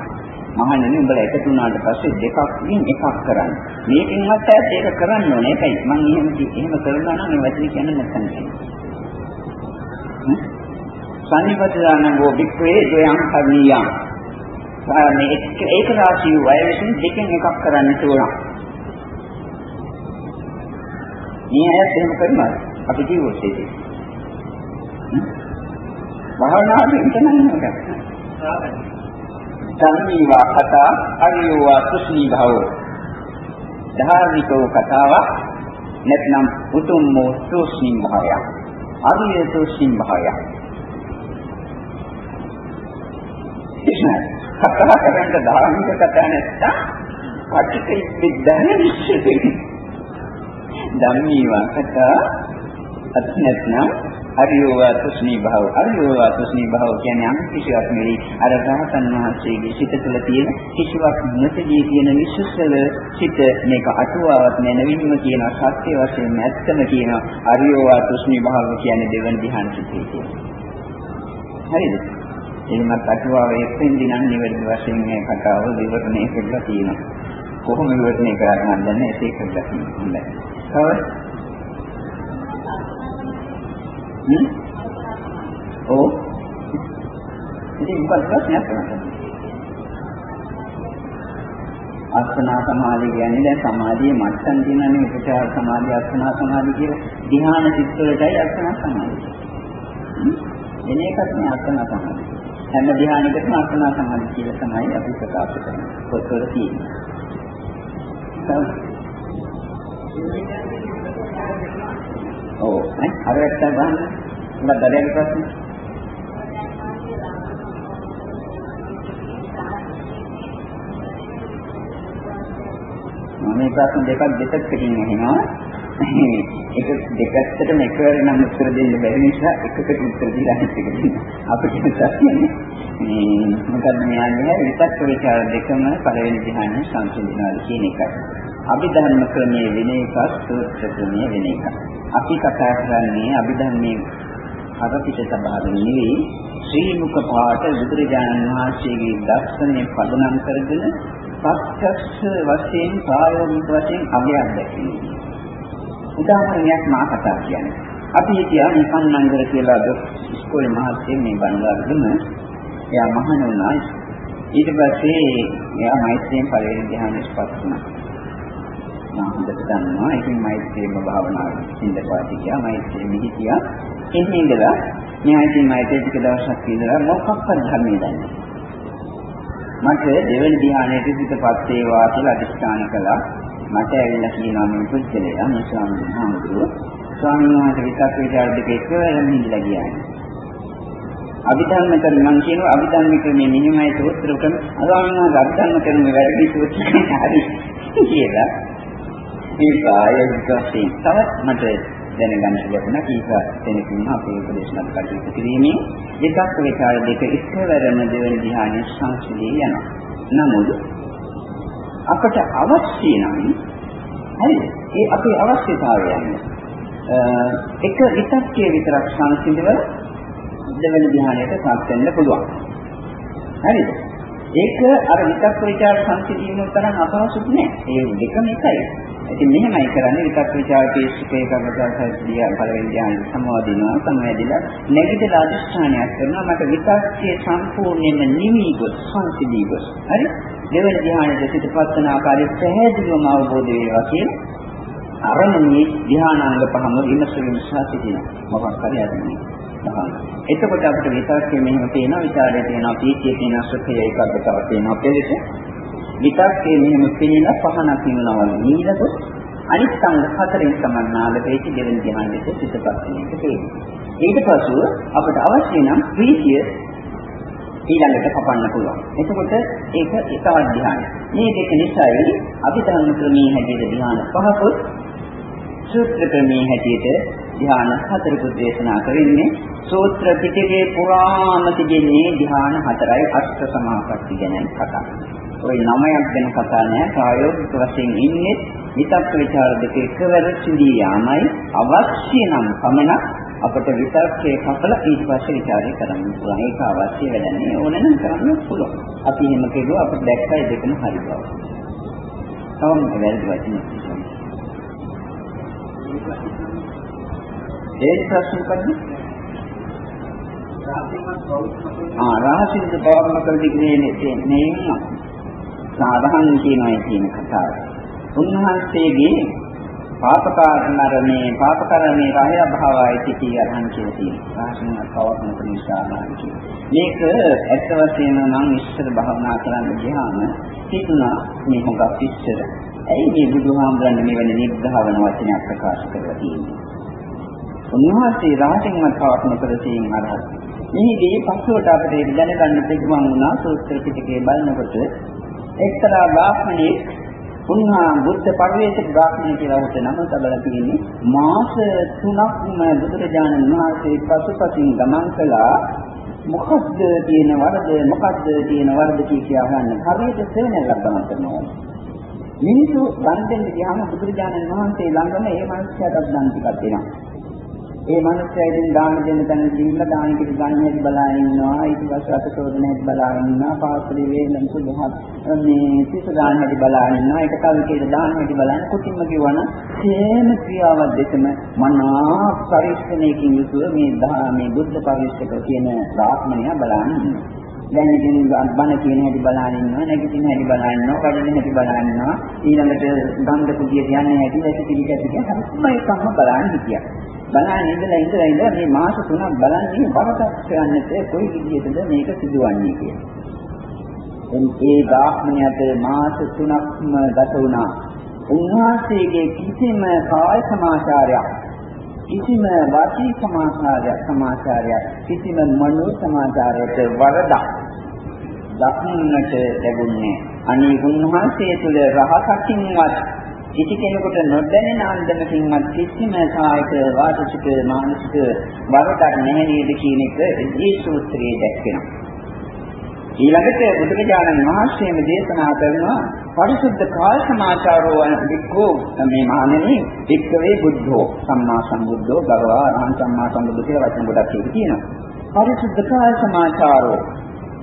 මහණෙනි උඹලා එකතු වුණාට පස්සේ දෙකක් වින් එකක් කරන්න. මේකෙන් හත්යත් ඒක කරන්න ඕනේ. ඒකයි මම එහෙම එහෙම කරනවා නම් මේ වචනේ කියන්නේ නැත්නම්. සම්නිපතිදානංගෝ වික්‍රේ ද්වයං කර්ණීයං. මේ ඒක රාශී වයසින් දෙකෙන් එකක් කරන්න ඕන. මේ ඇත්ත එහෙම කරනවා. අපි කිව්වොත් ඒක. භාවනාවේ ඉතනන්නට. ධම්මීවා කතා අරියවා කුස්නී භව. ධාර්මිකව කතාවක් නැත්නම් උතුම් වූ සුස්නී භාවයක්. අරිය සුස්නී භාවයක්. කතා කරන්න ධාර්මික කතා නැත්තම් පටික විද්‍යාව විශ්ලේෂණය ධම්මී වාකතා අත් නැත්නම් අරියෝවා තුස්නී භව. අරියෝවා තුස්නී භව කියන්නේ අන් කිසිවක් නෙවෙයි. අර රහතන් වහන්සේගේ සිත තුළ තියෙන කිසිවක් නැතිදී තියෙන විශ්වසල සිත මේක අටුවාවක් නැනවීම කියන සත්‍ය වශයෙන් ඇත්තම කියන අරියෝවා තුස්නී භව කියන්නේ දෙවන ධ්‍යාන සිතේ කියන්නේ හරිද? එහෙමත් අටුවාව එක්කෙන් දිනන් නිවැරදි වශයෙන් මේ කතාව විවරණය කරලා තියෙනවා. කොහොම විවරණය කරන්නේ නැහැ ඒක කරලා තියෙනවා හොඳයි හ්ම්? ඔව්. ඉතින් මොකද ප්‍රශ්නයක් කරන්නේ? අස්තනා සමාධිය කියන්නේ දැන් සමාධියේ මට්ටම් තියෙනනේ උපචාර සමාධිය අස්තනා සමාධිය කියලා. ධ්‍යාන චිත්ත වලටයි අස්තනා සමාධිය. එන එකක් නේ අස්තනා සමාධිය. හැම ධ්‍යානයකටම අස්තනා සමාධිය කියලා තමයි අපි ප්‍රකාශ කරන්නේ. පොත්වල තියෙන්නේ. ඔව් නේ අර වැට්ටක් ගන්න. මොකක්ද දැන් ප්‍රශ්නේ? මම මේ ප්‍රශ්න දෙකක් දෙකකින් අහනවා. ඒක දෙකකටම එකවර නම් උත්තර දෙන්න බැරි නිසා එකකට උත්තර දීලා අනිත් එක දෙන්න. අපිට ප්‍රශ්නේ මේ මොකද මෙයන්නේ විතක් විචාර දෙකම පළවෙනි ධ්‍යානෙ සංසිඳනවා කියන එකයි. අභිධර්ම ක්‍රමයේ වෙන එකක් සූත්‍ර ක්‍රමයේ වෙන එකක්. අපි කතා කරන්නේ අභිධර්මයේ අරපිට සබාවෙ නෙවෙයි ශ්‍රී මුඛ පාඨ බුදුරජාණන් වහන්සේගේ දර්ශනය පදනම් කරගෙන ප්‍රත්‍යක්ෂ වශයෙන් ප්‍රායෝගික වශයෙන් අභ්‍යාස දැක්වීම. උදාහරණයක් මා කතා කියන්නේ. අපි හිතියා මේ කන්නංගර කියලා අද ඉස්කෝලේ මහත්තයෙක් මේ බණ්ඩාරගෙම එයා මහාන වුණා. ඊට පස්සේ එයා මෛත්‍රියෙන් පළවෙනි ධ්‍යානෙ ස්පර්ශ වුණා. මම හොඳට දන්නවා. ඉතින් මෛත්‍රියම භාවනාව ඉඳපාටි ගියා. මෛත්‍රිය මිහිතියා. එන්නේ ඉඳලා මෙයා ඉතින් මෛත්‍රිය ටික දවසක් ඉඳලා මොකක්වත් ධර්මයේ දන්නේ. මට දෙවෙනි ධ්‍යානයේ පිටපත් වේවා කියලා අධිෂ්ඨාන කළා. මට ඇවිල්ලා කියනවා මේ පුද්ගලයා මේ ස්වාමීන් වහන්සේ ස්වාමීන් වහන්සේ විතක් විචාර දෙක එකවරම ඉඳලා ගියා. අභිධර්ම කරන මම කියනවා අභිධර්ම ක්‍රමයේ මෙහිමයි සූත්‍ර ක්‍රම අදාළම අභිධර්ම ක්‍රම වැඩි සූත්‍රය හරි කියලා මේ ප්‍රායෝගික වශයෙන් තවත් මට දැනගන්න ලැබුණා කීප දෙනෙකින් අපේ උපදේශන කටයුතු කිරීමේ විතක් විචාර දෙක එකවරම දෙවන ධ්‍යානයේ සංසිදී යනවා. නමුත් අපට අවශ්‍ය නම් හරිද? ඒ අපේ අවශ්‍යතාවයන් එක විතක්කයේ විතරක් සංසිඳව දෙවන ධ්‍යානයට පත් වෙන්න පුළුවන්. හරිද? ඒක අර විතක් විචාර සංසිඳීම තරම් අපහසු නෑ. ඒ දෙකම එකයි. ඉතින් මෙහෙමයි කරන්නේ විතක් විචාර කේශිකේ කර්මසාරය පළවෙනි ධ්‍යාන සමාදිනවා සමවැදිලා නැගිටලා අධිෂ්ඨානයක් කරනවා මට විතක්කේ සම්පූර්ණයෙන්ම නිවි ගොස් සංසිඳී ගොස්. හරි? දෙවන ධ්‍යානයේ සිටපත් වන ආකාරය පැහැදිලිවම අවබෝධ වේවා කියන අරමුණේ ධ්‍යානාංග පහම විමසීම සාතිදින මොකක් හරි අදිනේ. එතකොට අපිට විතක්කේ මෙහෙම තියෙනවා විචාරයේ තියෙනවා පීතියේ තියෙනවා සුඛයේ ඒකද්දතාව තියෙනවා පෙළෙට විතක්කේ මෙහෙම පිළිලා පහනක් වෙනවා නීලද අනිත් සංග හතරෙන් සමන්නාලට ඒක දෙවෙනි ධ්‍යානයේ සිටපත් වෙන එක තියෙනවා. ඊට පස්ව අපට අවශ්‍ය නම් ප්‍රීතිය ඊළඟට කපන්න පුළුවන්. එතකොට ඒක එක අධ්‍යානය. මේ දෙක නිසායි අභිධර්ම ක්‍රමයේ හැටියට ධ්‍යාන පහකුත් සූත්‍ර ක්‍රමයේ හැටියට ධ්‍යාන හතරකුත් දේශනා කරන්නේ. සූත්‍ර පිටකේ පුරාම තිබෙන්නේ ධ්‍යාන හතරයි අෂ්ට සමාපatti ගැන කතා. ওই නමයක් ගැන කතා නෑ ප්‍රායෝගික වශයෙන් ඉන්නේ විතක් ਵਿਚාර දෙක එකවර සිදී යාමයි. අවශ්‍ය නම් පමණක් අපිට විතක්කේ කපල ඊට පස්සේ ਵਿਚාරය කරන්න පුළුවන්. ඒක අවශ්‍ය වෙන්නේ ඕන නම් කරන්න පුළුවන්. අපි එහෙම කෙරුවා අපිට දැක්කයි දෙකම හරි බව. තවම වැරදි වචන ඒ ප්‍රශ්න කරන්නේ ආ රහසින්ද පවර්ණ කරදි කියන්නේ තේන්නේ සාධහන් කියනවා කියන කතාව. උන්වහන්සේගේ පාපකාරණරණේ පාපකරණේ රහය භාවයි තිටි අරහන් කියලා තියෙනවා. රහසින් පවත්න ප්‍රනිසාරණ මේක ඇත්ත වශයෙන්ම මම ඉස්සර භාවනා කරන්න ගියාම හිතුණා මේ හොඟක් ඉස්සර. ඇයි මේ බුදුහාමුදුරන් මෙවැනි නිග්‍රහවන වචනයක් ප්‍රකාශ කරලා තියෙන්නේ? උන්වහන්සේ රහසින්ම පවත්න ප්‍රතියෙන් අරහත්. මේකේ පස්සුවට අපිට දැනගන්න පුළුවන් වුණා සූත්‍ර පිටකේ බලනකොට එක්තරා බ්‍රාහ්මණයෙක් උන්හා බුද්ධ පරිවේශක බ්‍රාහ්මණය කියලා හිත නම තබලා තියෙන්නේ. මාස 3ක්ම බුදුරජාණන් වහන්සේ පසුපසින් ගමන් කළා. මොකද්ද තියෙන වරද මොකද්ද තියෙන වරද කියා ගන්න හරියට සේනයක් ගමන් කරනවා. මිනිසු දන් දෙන්න ගියාම බුදුරජාණන් වහන්සේ ළඟම ඒ මනුස්සයාට දන් ටිකක් දෙනවා ඒ මනුස්සයා ඉතින් දාන දෙන්න තැන ගිහිල්ලා දාන ටික ගන්න හැටි බලා ඉන්නවා. ඊට පස්සේ අත චෝදන හැටි බලා ඉන්නවා. පාස්ලි වේලම් සුදුහත් මේ සිත දාන හැටි බලා ඉන්නවා. ඒක කල්කේට දාන හැටි බලන්න. කුටින්ම කිව්වනම් සේම ක්‍රියාවක් දෙකම මනා පරිශ්‍රණයකින් යුතුව මේ මේ බුද්ධ පරිශ්‍රක කියන ආත්මණය බලන්නේ දැන් ඉතින් බණ කියන හැටි බලන ඉන්නවා නැගිටින හැටි බලන ඉන්නවා කඩන හැටි බලන ඉන්නවා. ඊළඟට ගන්ධ කුඩිය කියන්නේ හැටි ඇති පිළිගැටි කියන හැම එකක්ම බලන්න හිටියා. බලන්න ඉඳලා ඉඳලා ඉඳලා මේ මාස තුනක් බලන්නේ වරදක් යන්නට කොයි විදිහටද මේක සිදුවන්නේ කියලා. ඒ බ්‍රාහ්මණයට මාස තුනක්ම ගත වුණා. උන්වහන්සේගේ කිසිම කාය සමාචාරයක් කිසිම වාචික සමාචාරයක් සමාචාරයක් කිසිම මනෝ සමාචාරයක වරදක් දක්නට ලැබුණේ අනේ උන්වහන්සේ තුළ රහසකින්වත් කිසි කෙනෙකුට නොදැනෙන අන්දමකින්වත් කිසිම කායික වාචික මානසික වරදක් නැහැ නේද කියන එක මේ සූත්‍රයේ දැක්වෙනවා. ඊළඟට බුදුරජාණන් වහන්සේම දේශනා කරනවා පරිසුද්ධ කාල සමාචාරෝ වන වික්ඛෝ මේ මහණෙනි වික්ඛවේ බුද්ධෝ සම්මා සම්බුද්ධෝ භගවා අරහං සම්මා සම්බුද්ධ කියලා වචන ගොඩක් තියෙනවා. පරිසුද්ධ කාල සමාචාරෝ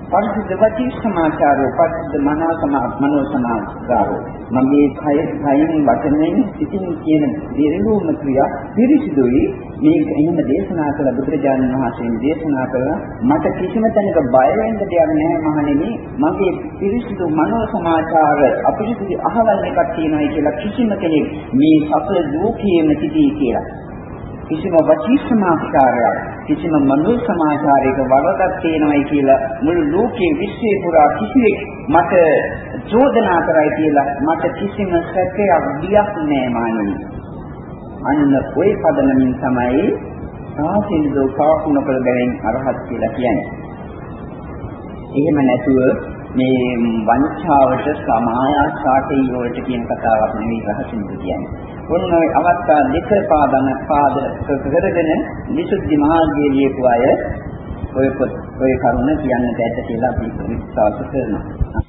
පරිසුද්ධ වචී සමාචාරෝ පරිසුද්ධ මනෝ සමා මනෝ සමාචාරෝ මගේ කය කයින් වචනෙන් සිතින් කියන දිරිලුම ක්‍රියා පිරිසිදුයි. මේ එහෙම දේශනා කළ බුදුරජාණන් වහන්සේ දේශනා කළ මට කිසිම තැනක බය වෙන්න දෙයක් නැහැ මහණෙනි. මගේ පිරිසිදු මනෝ සමාචාර අපිරිසිදු අහවල් එකක් තියෙනවා කියලා කිසිම කෙනෙක් මේ සතර ලෝකයේම සිටී කියලා කිසිම වචී සමාචාරයක් කිසිම මනෝ සමාචාරයක වරදක් තියෙනවයි කියලා මුළු ලෝකයේ විශ්වයේ පුරා කිසිවෙක් මට චෝදනා කරයි කියලා මට කිසිම සැකයක් බියක් නෑ මානෙනි. අන්න ওই පදනමින් තමයි සාසින්දෝ පාකුණකල බැවින් අරහත් කියලා කියන්නේ. එහෙම නැතුව මේ වංචාවට සමායාසාටි වලට කියන කතාවක් නෙවෙයි රහසින් කියන්නේ. ඔන්න ඔය අවස්ථා දෙක පාදන පාද කරගෙන විසුද්ධි මාර්ගයේ ලියපු අය ඔය ඔය කරුණ කියන්නට ඇත්ත කියලා අපි විශ්වාස කරනවා.